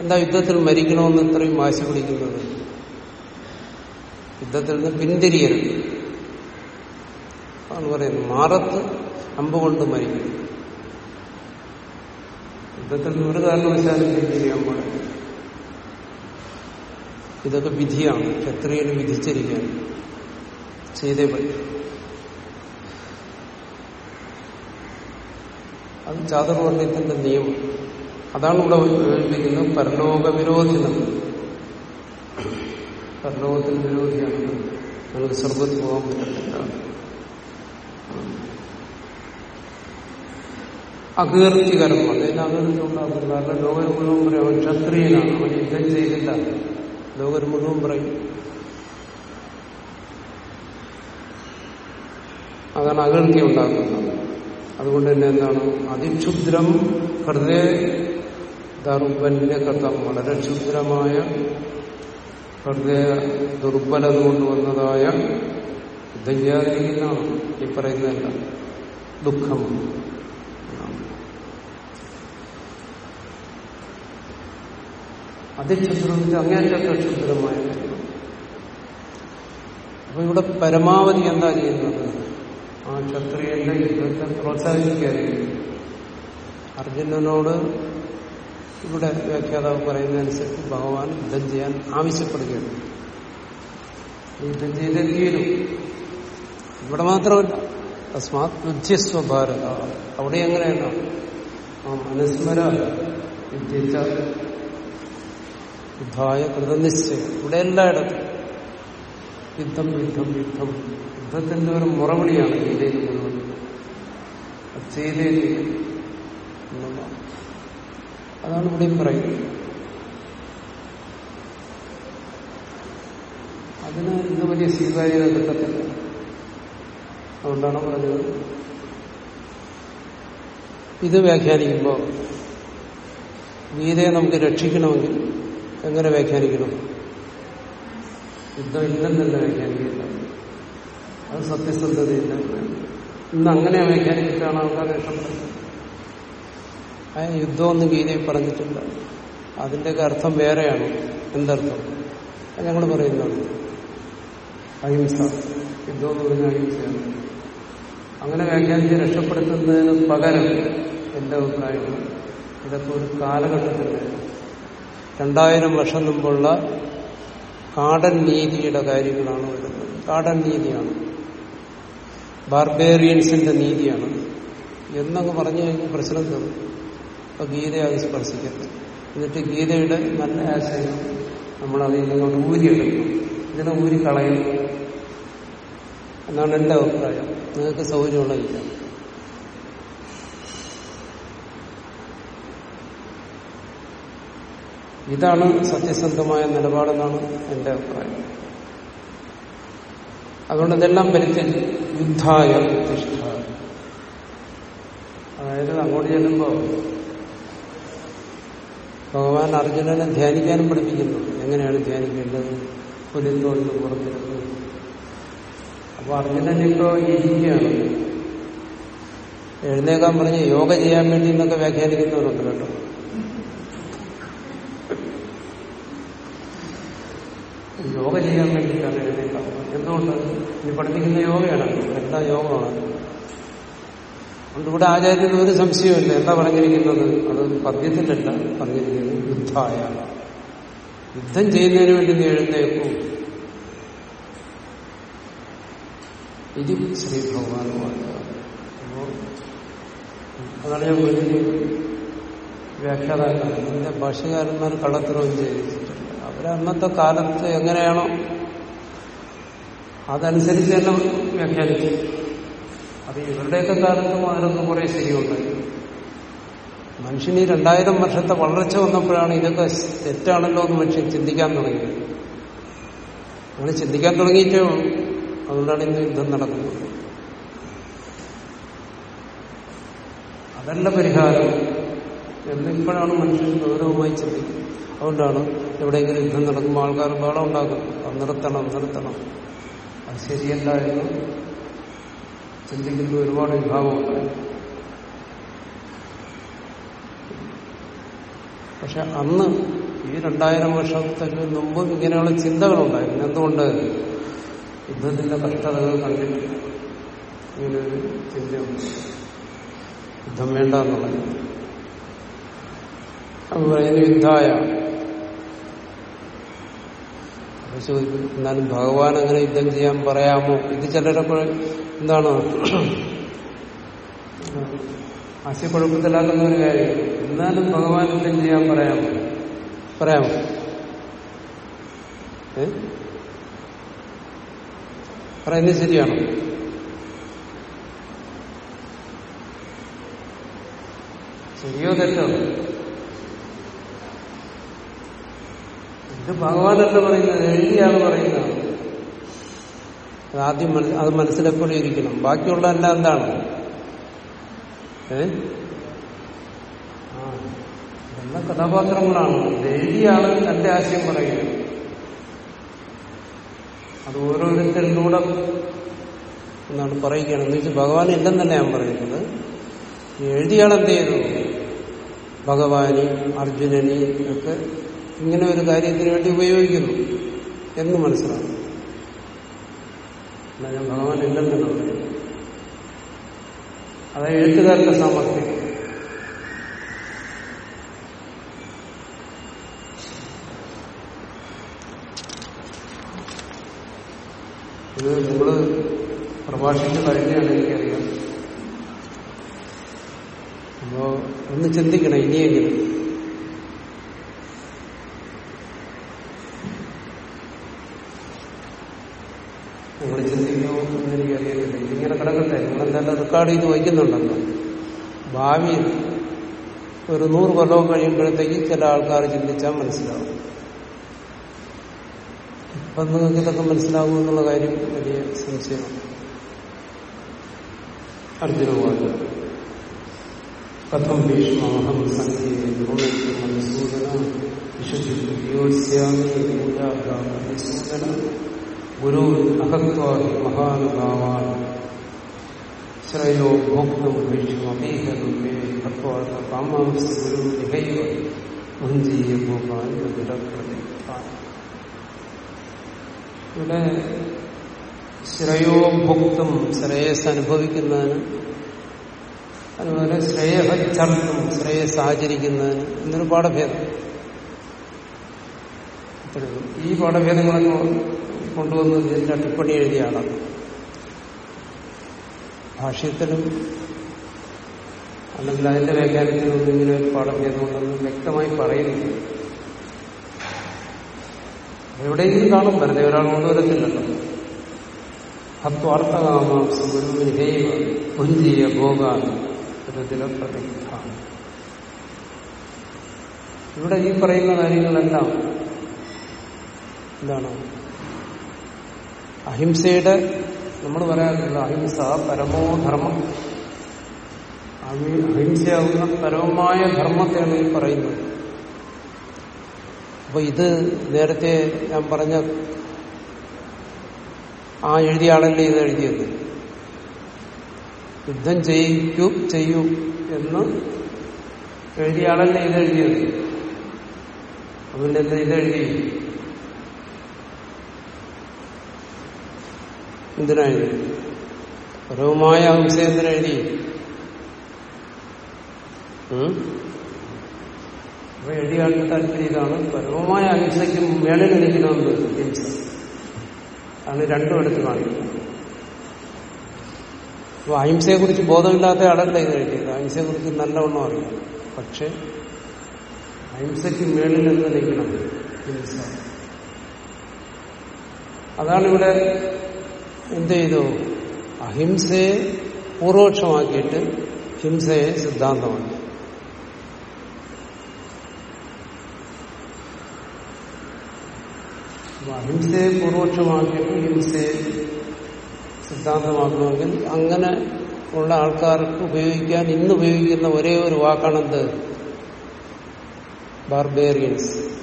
എന്താ യുദ്ധത്തിൽ മരിക്കണമെന്ന് ഇത്രയും വാശി പിടിക്കുന്നത്? യുദ്ധത്തിൽ നിന്ന് പിന്തിരിയരുത്. അതെന്ന് പറയുന്നത് മാറത്ത് അമ്പ് കൊണ്ട് യുദ്ധത്തിൽ ഒരു കാരണവശാലും ചെയ്യാൻ പാടില്ല ഇതൊക്കെ വിധിയാണ്. ക്ഷത്രിയന് വിധിച്ചിരിക്കാൻ ചെയ്തേ പറ്റും. അത് ചാതുർവർണയത്തിന്റെ നിയമം. അതാണ് ഇവിടെ ഉപയോഗിക്കുന്നത് പരലോക വിരോധിനം പരലോകത്തിന് വിരോധിയാണ് നമുക്ക് സ്വർഗത്ത് പോകാൻ പറ്റത്തില്ല. അകീർത്തികരം അതിന് അകീർത്തി ഉണ്ടാകും കാരണം ലോകം മുഴുവൻ പറയും അവൻ ക്ഷത്രിയനാണ് അവൻ യുദ്ധം ചെയ്തില്ല. ലോകം മുഴുവൻ പറയും. അതാണ് അകീർത്തി ഉണ്ടാക്കുന്നത്. അതുകൊണ്ട് തന്നെ എന്താണ്? അതിക്ഷുദ്രം ഹൃദയ ദർബല്യ കഥം വളരെ ക്ഷുദ്രമായ ഹൃദയ ദുർബലത കൊണ്ടുവന്നതായ യുദ്ധം ചെയ്യാതിരിക്കുന്നതാണ് ഈ പറയുന്നതല്ല ദുഃഖം. അതിക്ഷുദ്രത്തിന്റെ അങ്ങേറ്റത്തെ ക്ഷുദ്രമായ അപ്പൊ ഇവിടെ പരമാവധി എന്താ ചെയ്യുന്നത്? ആ ക്ഷത്രിയന്റെ യുദ്ധത്തെ പ്രോത്സാഹിപ്പിക്കാതിരിക്കും അർജുനനോട് ഇവിടെ വ്യാഖ്യാതാവ് പറയുന്നതനുസരിച്ച് ഭഗവാൻ യുദ്ധം ചെയ്യാൻ ആവശ്യപ്പെടുകയാണ്. യുദ്ധം ചെയ്തേ തീരും. ഇവിടെ മാത്രമല്ല തസ്മാത് യുദ്ധസ്വ ഭാരത അവിടെ എങ്ങനെയാണ്? ആ മനസ്മര യുദ്ധിച്ച യുദ്ധായ കൃതനിശ്ചയം. ഇവിടെ എല്ലായിടത്തും. യുദ്ധം യുദ്ധം യുദ്ധം. യുദ്ധത്തിന്റെ ഒരു മുറവിളിയാണ് ഗീതയിൽ മുഴുവൻ. അത് ചെയ്തേ എന്നുള്ളതാണ്. അതാണ് ഇവിടെയും പറയുന്നത്. അതിന് ഇന്ന് വലിയ സ്വീകാര്യത കിട്ടത്തില്ല. അതുകൊണ്ടാണ് പറഞ്ഞത്. ഇത് വ്യാഖ്യാനിക്കുമ്പോൾ ഗീതയെ നമുക്ക് രക്ഷിക്കണമെങ്കിൽ എങ്ങനെ വ്യാഖ്യാനിക്കണം? യുദ്ധം ഇല്ലെന്നല്ല വ്യാഖ്യാനിക്കില്ല അത് സത്യസന്ധതയില്ല ഇന്ന് അങ്ങനെ വ്യാഖ്യാനിച്ചിട്ടാണ് ആൾക്കാർ രക്ഷപ്പെട്ടത് ആ യുദ്ധമൊന്നും ഗീതയിൽ പറഞ്ഞിട്ടില്ല. അതിന്റെയൊക്കെ അർത്ഥം വേറെയാണ്. എന്തർത്ഥം? ഞങ്ങൾ പറയുന്നതാണ്. അഹിംസ. യുദ്ധം എന്ന് പറഞ്ഞാൽ അഹിംസയാണ്. അങ്ങനെ വ്യാഖ്യാനിച്ച് രക്ഷപ്പെടുത്തുന്നതിന് പകരം എന്റെ അഭിപ്രായം ഇതൊക്കെ ഒരു കാലഘട്ടത്തിൽ രണ്ടായിരം വർഷം മുമ്പുള്ള കാടൻ നീതിയുടെ കാര്യങ്ങളാണ് വരുന്നത് കാടൻ നീതിയാണ്. ബാർബേറിയൻസിന്റെ നീതിയാണ്. എന്നൊക്കെ പറഞ്ഞു കഴിഞ്ഞാൽ പ്രശ്നം തീർന്നു. അപ്പൊ ഗീതയെ അത് സ്പർശിക്കത്തില്ല എന്നിട്ട് ഗീതയുടെ നല്ല ആശയം നമ്മൾ അതിൽ ഊരി ഊരിയെടുക്കും. ഇതിനെ ഊരി കളയുന്നു എന്നാണ് എന്റെ അഭിപ്രായം. നിങ്ങൾക്ക് സൗകര്യമുള്ളതില്ല ഇതാണ് സത്യസന്ധമായ നിലപാടെന്നാണ് എന്റെ അഭിപ്രായം. അതുകൊണ്ട് ഇതെല്ലാം പരിത്യജ് യുദ്ധായ പ്രതിഷ്ഠ. അതായത് അങ്ങോട്ട് ചെല്ലുമ്പോൾ ഭഗവാൻ അർജുനനെ ധ്യാനിക്കാനും പഠിപ്പിക്കുന്നു. എങ്ങനെയാണ് ധ്യാനിക്കേണ്ടത്? പുലിന്തോളിന് പുറത്തിരുന്നു അപ്പൊ അർജുനൻ ഇപ്പോ ഇരിക്കുകയാണ്. എഴുന്നേക്കാൻ പറഞ്ഞ് യോഗ ചെയ്യാൻ വേണ്ടി എന്നൊക്കെ വ്യാഖ്യാനിക്കുന്നവരുണ്ട് കേട്ടോ യോഗ ചെയ്യാൻ വേണ്ടിയിട്ടാണ് പറഞ്ഞത്. എന്തുകൊണ്ട് ഇനി പഠിപ്പിക്കുന്ന യോഗയാണ് എന്താ യോഗമാണ് അതുകൊണ്ട് ഇവിടെ ആചാര്യന് ഒരു സംശയമില്ല എന്താ പറഞ്ഞിരിക്കുന്നത് അത് പദ്യത്തിലല്ല പറഞ്ഞിരിക്കുന്നത് യുദ്ധായ യുദ്ധം ചെയ്യുന്നതിന് വേണ്ടി നീ എഴുന്നേക്കൂ ഇത് ശ്രീ ഭഗവാൻ അതാണ് ഞാൻ പറഞ്ഞത് വ്യാഖ്യാതാക്കൾ ഇതിന്റെ ഭാഷകാരന്മാർ കള്ളത്തരവും ചെയ്തിട്ടുണ്ട് അന്നത്തെ കാലത്ത് എങ്ങനെയാണോ അതനുസരിച്ച് തന്നെ വ്യാഖ്യാനിച്ചു. അത് ഇവരുടെയൊക്കെ കാലത്തും അതിനൊക്കെ കുറെ ശരിയുണ്ടായി. മനുഷ്യന് ഈ രണ്ടായിരം വർഷത്തെ വളർച്ച വന്നപ്പോഴാണ് ഇതൊക്കെ തെറ്റാണല്ലോ എന്ന് മനുഷ്യൻ ചിന്തിക്കാൻ തുടങ്ങിയത്. അങ്ങനെ ചിന്തിക്കാൻ തുടങ്ങിയിട്ടേ ഉള്ളൂ. അതുകൊണ്ടാണ് ഇന്ന് യുദ്ധം നടക്കുന്നത്. അതല്ല പരിഹാരം. എന്നിപ്പോഴാണ് മനുഷ്യൻ ഗൗരവമായി ചിന്തിക്കുന്നത്. അതുകൊണ്ടാണ് എവിടെയെങ്കിലും യുദ്ധം നടക്കുമ്പോൾ ആൾക്കാർ ബഹളം ഉണ്ടാക്കും അത് നിർത്തണം നിർത്തണം. അത് ശരിയല്ല എന്ന് ചിന്തിക്കുന്ന ഒരുപാട് വിഭാഗമുണ്ടായി പക്ഷെ അന്ന് ഈ രണ്ടായിരം വർഷത്തിന് മുമ്പ് ഇങ്ങനെയുള്ള ചിന്തകളുണ്ടായിരുന്നു. എന്തുകൊണ്ട്? യുദ്ധത്തിന്റെ കഷ്ടതകൾ കണ്ടിട്ട് ഇങ്ങനെ ഒരു ചിന്തയുണ്ട്. യുദ്ധം വേണ്ട എന്നുള്ളത്. അത് പറയുന്നത് യുദ്ധായ എന്നാലും ഭഗവാൻ അങ്ങനെ യുദ്ധം ചെയ്യാൻ പറയാമോ? ഇത് ചിലരൊക്കെ എന്താണ് ആശയക്കുഴപ്പത്തിലാക്കുന്ന ഒരു കാര്യം. എന്നാലും ഭഗവാൻ യുദ്ധം ചെയ്യാൻ പറയാമോ? പറയാമോ? പറയുന്നത് ശരിയാണോ? ശരിയോ തെറ്റോ? ഇത് ഭഗവാനല്ല പറയുന്നത് എഴുതിയാണ് പറയുന്നത്. അത് ആദ്യം അത് മനസ്സിലെപ്പോഴും ഇരിക്കണം. ബാക്കിയുള്ള എല്ലാം എന്താണ്? ഏ? കഥാപാത്രങ്ങളാണ്. എഴുതിയാണ് തന്റെ ആശയം പറയുന്നത്. അത് ഓരോരുത്തരിലൂടെ എന്നാണ് പറയുകയാണ്. എന്ന് വെച്ചാൽ ഭഗവാൻ തന്നെ ഞാൻ പറയുന്നത്. എഴുതിയാൾ എന്ത് ചെയ്തു? ഭഗവാനി അർജുനനി ഒക്കെ ഇങ്ങനെ ഒരു കാര്യത്തിന് വേണ്ടി ഉപയോഗിക്കുന്നു എന്ന് മനസ്സിലാക്കും ഞാൻ ഭഗവാൻ ഇല്ലെന്ന് പറയുന്നത് അത് എഴുത്തുകാരുടെ സാമർഥ്യം ഇത് നമ്മൾ പ്രഭാഷിച്ച് കഴിഞ്ഞാണ് എനിക്കറിയാം. അപ്പോ ഒന്ന് ചിന്തിക്കണം ഇനിയെങ്കിലും നിങ്ങൾ ചിന്തിക്കുമോ എന്ന് എനിക്കറിയത്തില്ല ഇതിങ്ങനെ നിങ്ങളെന്തായാലും റെക്കോർഡ് ചെയ്ത് വയ്ക്കുന്നുണ്ടല്ലോ. ഭാവിയിൽ ഒരു നൂറ് കൊല്ലവും കഴിയുമ്പോഴത്തേക്ക് ചില ആൾക്കാർ ചിന്തിച്ചാൽ മനസ്സിലാവും. ഇപ്പം നിങ്ങൾക്ക് ഇതൊക്കെ മനസ്സിലാവും എന്നുള്ള കാര്യം വലിയ സംശയമാണ്. അർജുനവാദം കഥം ഭീഷ്മഹം വിശുദ്ധിയോസ്യാമി മധുസൂദന. ഗുരു അഹത്വാഹി മഹാനുഭാവാൻ ശ്രേയോ ഭോക്തം ഇവിടെ ശ്രേയോഭോക്തം ശ്രേയസ് അനുഭവിക്കുന്നതിന് അതുപോലെ ശ്രേയഹച്ചർത്തും ശ്രേയസ് ആചരിക്കുന്നതിന് എന്നൊരു പാഠഭേദം. ഈ പാഠഭേദങ്ങളൊക്കെ കൊണ്ടുവന്ന് ഇതിന്റെ ടിപ്പണി എഴുതിയ ആളാണ്. ഭാഷ്യത്തിലും അല്ലെങ്കിൽ അതിന്റെ വ്യാഖ്യാനത്തിലൊന്നും ഇങ്ങനെ ഒരു പാഠം ചെയ്തുകൊണ്ടൊന്നും വ്യക്തമായി പറയുന്നില്ല. എവിടെയെങ്കിലും കാണും വെറുതെ ഒരാൾ കൊണ്ടുവരത്തില്ലല്ലോ ഹത്വാർത്ഥകാമാംസം ഗുരുവിന് ഹേവ പുഞ്ചിയ ഭോഗാൻ ഇവിടെ ഈ പറയുന്ന കാര്യങ്ങളെല്ലാം എന്താണ്? അഹിംസയുടെ നമ്മൾ പറയാറില്ല അഹിംസ പരമോധർമ്മം അഹി- അഹിംസയാകുന്ന പരമമായ ധർമ്മത്തെയാണ് ഈ പറയുന്നത്. അപ്പൊ ഇത് നേരത്തെ ഞാൻ പറഞ്ഞ ആ എഴുതിയ ആളല്ലേ ഇത് എഴുതിയത്. യുദ്ധം ചെയ്യിക്കൂ ചെയ്യൂ എന്ന് എഴുതിയ ആളല്ലേ ഇത് എഴുതിയത്. എന്താ ഇത് എഴുതി? എന്തിനാ എഴുതി പരവുമായ അഹിംസ എന്തിനാ എഴുതി? അപ്പൊ എഴുതിയ ആളുടെ താല്പര്യം ഇതാണ്. പരമമായ അഹിംസയ്ക്ക് മേളിൽ നിൽക്കണമെന്ന് ഹിംസ ആണ് രണ്ടും എടുത്ത് കാണിക്കുന്നത്. അപ്പൊ അഹിംസയെ കുറിച്ച് ബോധമില്ലാത്ത ആളല്ല ഇത് എഴുതിയത്. അഹിംസയെ കുറിച്ച് നല്ലവണ്ണം അറിയാം. പക്ഷെ അഹിംസയ്ക്ക് മേളിൽ നിന്ന് നിൽക്കണം ഹിംസ അതാണ് ഇവിടെ എന്ത് ചെയ്തു? അഹിംസയെ പൂർവോക്ഷമാക്കിയിട്ട് ഹിംസയെ സിദ്ധാന്തമാക്കി. അഹിംസയെ പൂർവോക്ഷമാക്കിയിട്ട് ഹിംസയെ സിദ്ധാന്തമാക്കണമെങ്കിൽ അങ്ങനെ ഉള്ള ആൾക്കാർക്ക് ഉപയോഗിക്കാൻ ഇന്ന് ഉപയോഗിക്കുന്ന ഒരേ ഒരു വാക്കാണെന്ത്? ബാർബേറിയൻസ്.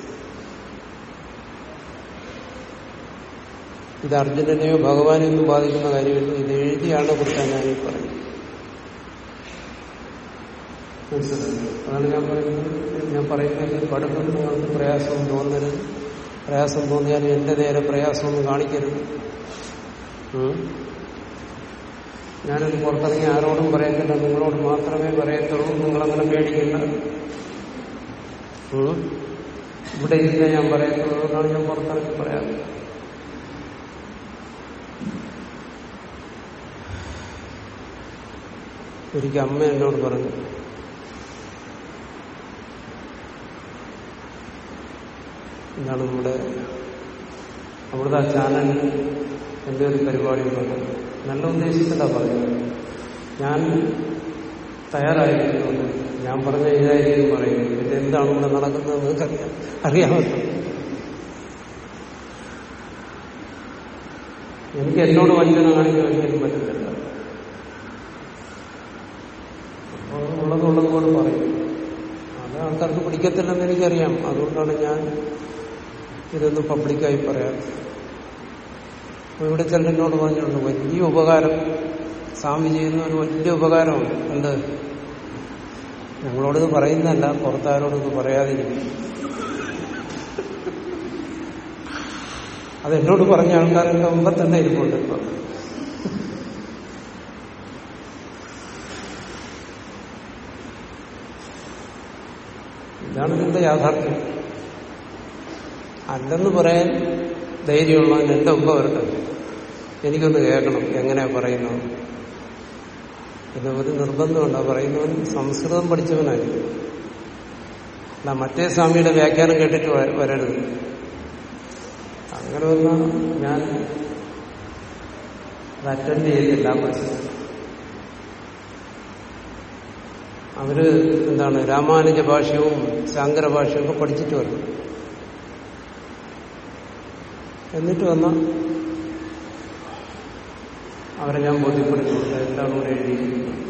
ഇത് അർജുനനെയോ ഭഗവാനെയോ ബാധിക്കുന്ന കാര്യമില്ല. ഇത് എഴുതിയാണ് കുറിച്ചാണ് ഞാൻ ഈ പറയുന്നത് അതാണ് ഞാൻ പറയുന്നത്. ഞാൻ പറയുന്നത് പഠിത്തം നിങ്ങൾക്ക് പ്രയാസം തോന്നരുത്. പ്രയാസം തോന്നിയാൽ എന്റെ നേരെ പ്രയാസമൊന്നും കാണിക്കരുത്. ഞാനത് പുറത്തിറങ്ങി ആരോടും പറയത്തില്ല. നിങ്ങളോട് മാത്രമേ പറയത്തുള്ളൂ. നിങ്ങളങ്ങനെ പേടിക്കില്ല. ഇവിടെ ഇരുന്ന ഞാൻ പറയത്തുള്ളൂ. എന്നാണ് ഞാൻ പുറത്തിറങ്ങി പറയാറ്. ഒരിക്കൽ അമ്മ എന്നോട് പറഞ്ഞു എന്താണ് നമ്മുടെ അവിടുത്തെ ആ ചാനൽ എന്റെ ഒരു പരിപാടി പറഞ്ഞു നല്ല ഉദ്ദേശത്തിലാണ് പറയുന്നത്. ഞാൻ തയ്യാറായിരിക്കുന്നു ഞാൻ പറഞ്ഞ ഇതായിരിക്കും പറയും പിന്നെ എന്താണ് ഇവിടെ നടക്കുന്നത് നിങ്ങൾക്കറിയാം അറിയാമല്ലോ. എനിക്ക് എന്നോട് വഞ്ചന കാണിക്കാൻ പറ്റത്തില്ല അപ്പോൾ ഉള്ളത് കൊണ്ട് പറയും. അത് ആൾക്കാർക്ക് പിടിക്കത്തില്ലെന്ന് എനിക്കറിയാം. അതുകൊണ്ടാണ് ഞാൻ ഇതൊന്നും പബ്ലിക്കായി പറയാത്തത് ഇവിടെ ചിലരോട് പറഞ്ഞിട്ടുണ്ട് വലിയ ഉപകാരം. സ്വാമി ചെയ്യുന്ന ഒരു വലിയ ഉപകാരമാണ്. എന്ത്? ഞങ്ങളോടിത് പറയുന്നതല്ല ഇത് പറയാതിരിക്കും. അതെന്നോട് പറഞ്ഞ ആൾക്കാരുടെ മുമ്പ് തന്നെ ഇരിപ്പുണ്ട് ഇതാണ് ഇതിന്റെ യാഥാർത്ഥ്യം. അല്ലെന്ന് പറയാൻ ധൈര്യമുള്ള എന്റെ മുമ്പ് വരട്ടെ. എനിക്കൊന്ന് കേൾക്കണം എങ്ങനെയാ പറയുന്നത്. ഇത് നിർബന്ധമുണ്ട്? പറയുന്നവൻ സംസ്കൃതം പഠിച്ചവനായിരിക്കും. അല്ല മറ്റേ സ്വാമിയുടെ വ്യാഖ്യാനം കേട്ടിട്ട് വരരുത്. അങ്ങനെ വന്നാൽ ഞാൻ അത് അറ്റൻഡ് ചെയ്തില്ല പ്രശ്നം അവർ എന്താണ് രാമാനുജ ഭാഷയും ശാങ്കര ഭാഷയും ഒക്കെ പഠിച്ചിട്ട് വരണം. എന്നിട്ട് വന്ന അവരെ ഞാൻ ബോധ്യപ്പെടുത്തി. കൊടുത്ത എന്താണ് ഇവിടെ എഴുതിയിരിക്കുന്നത്?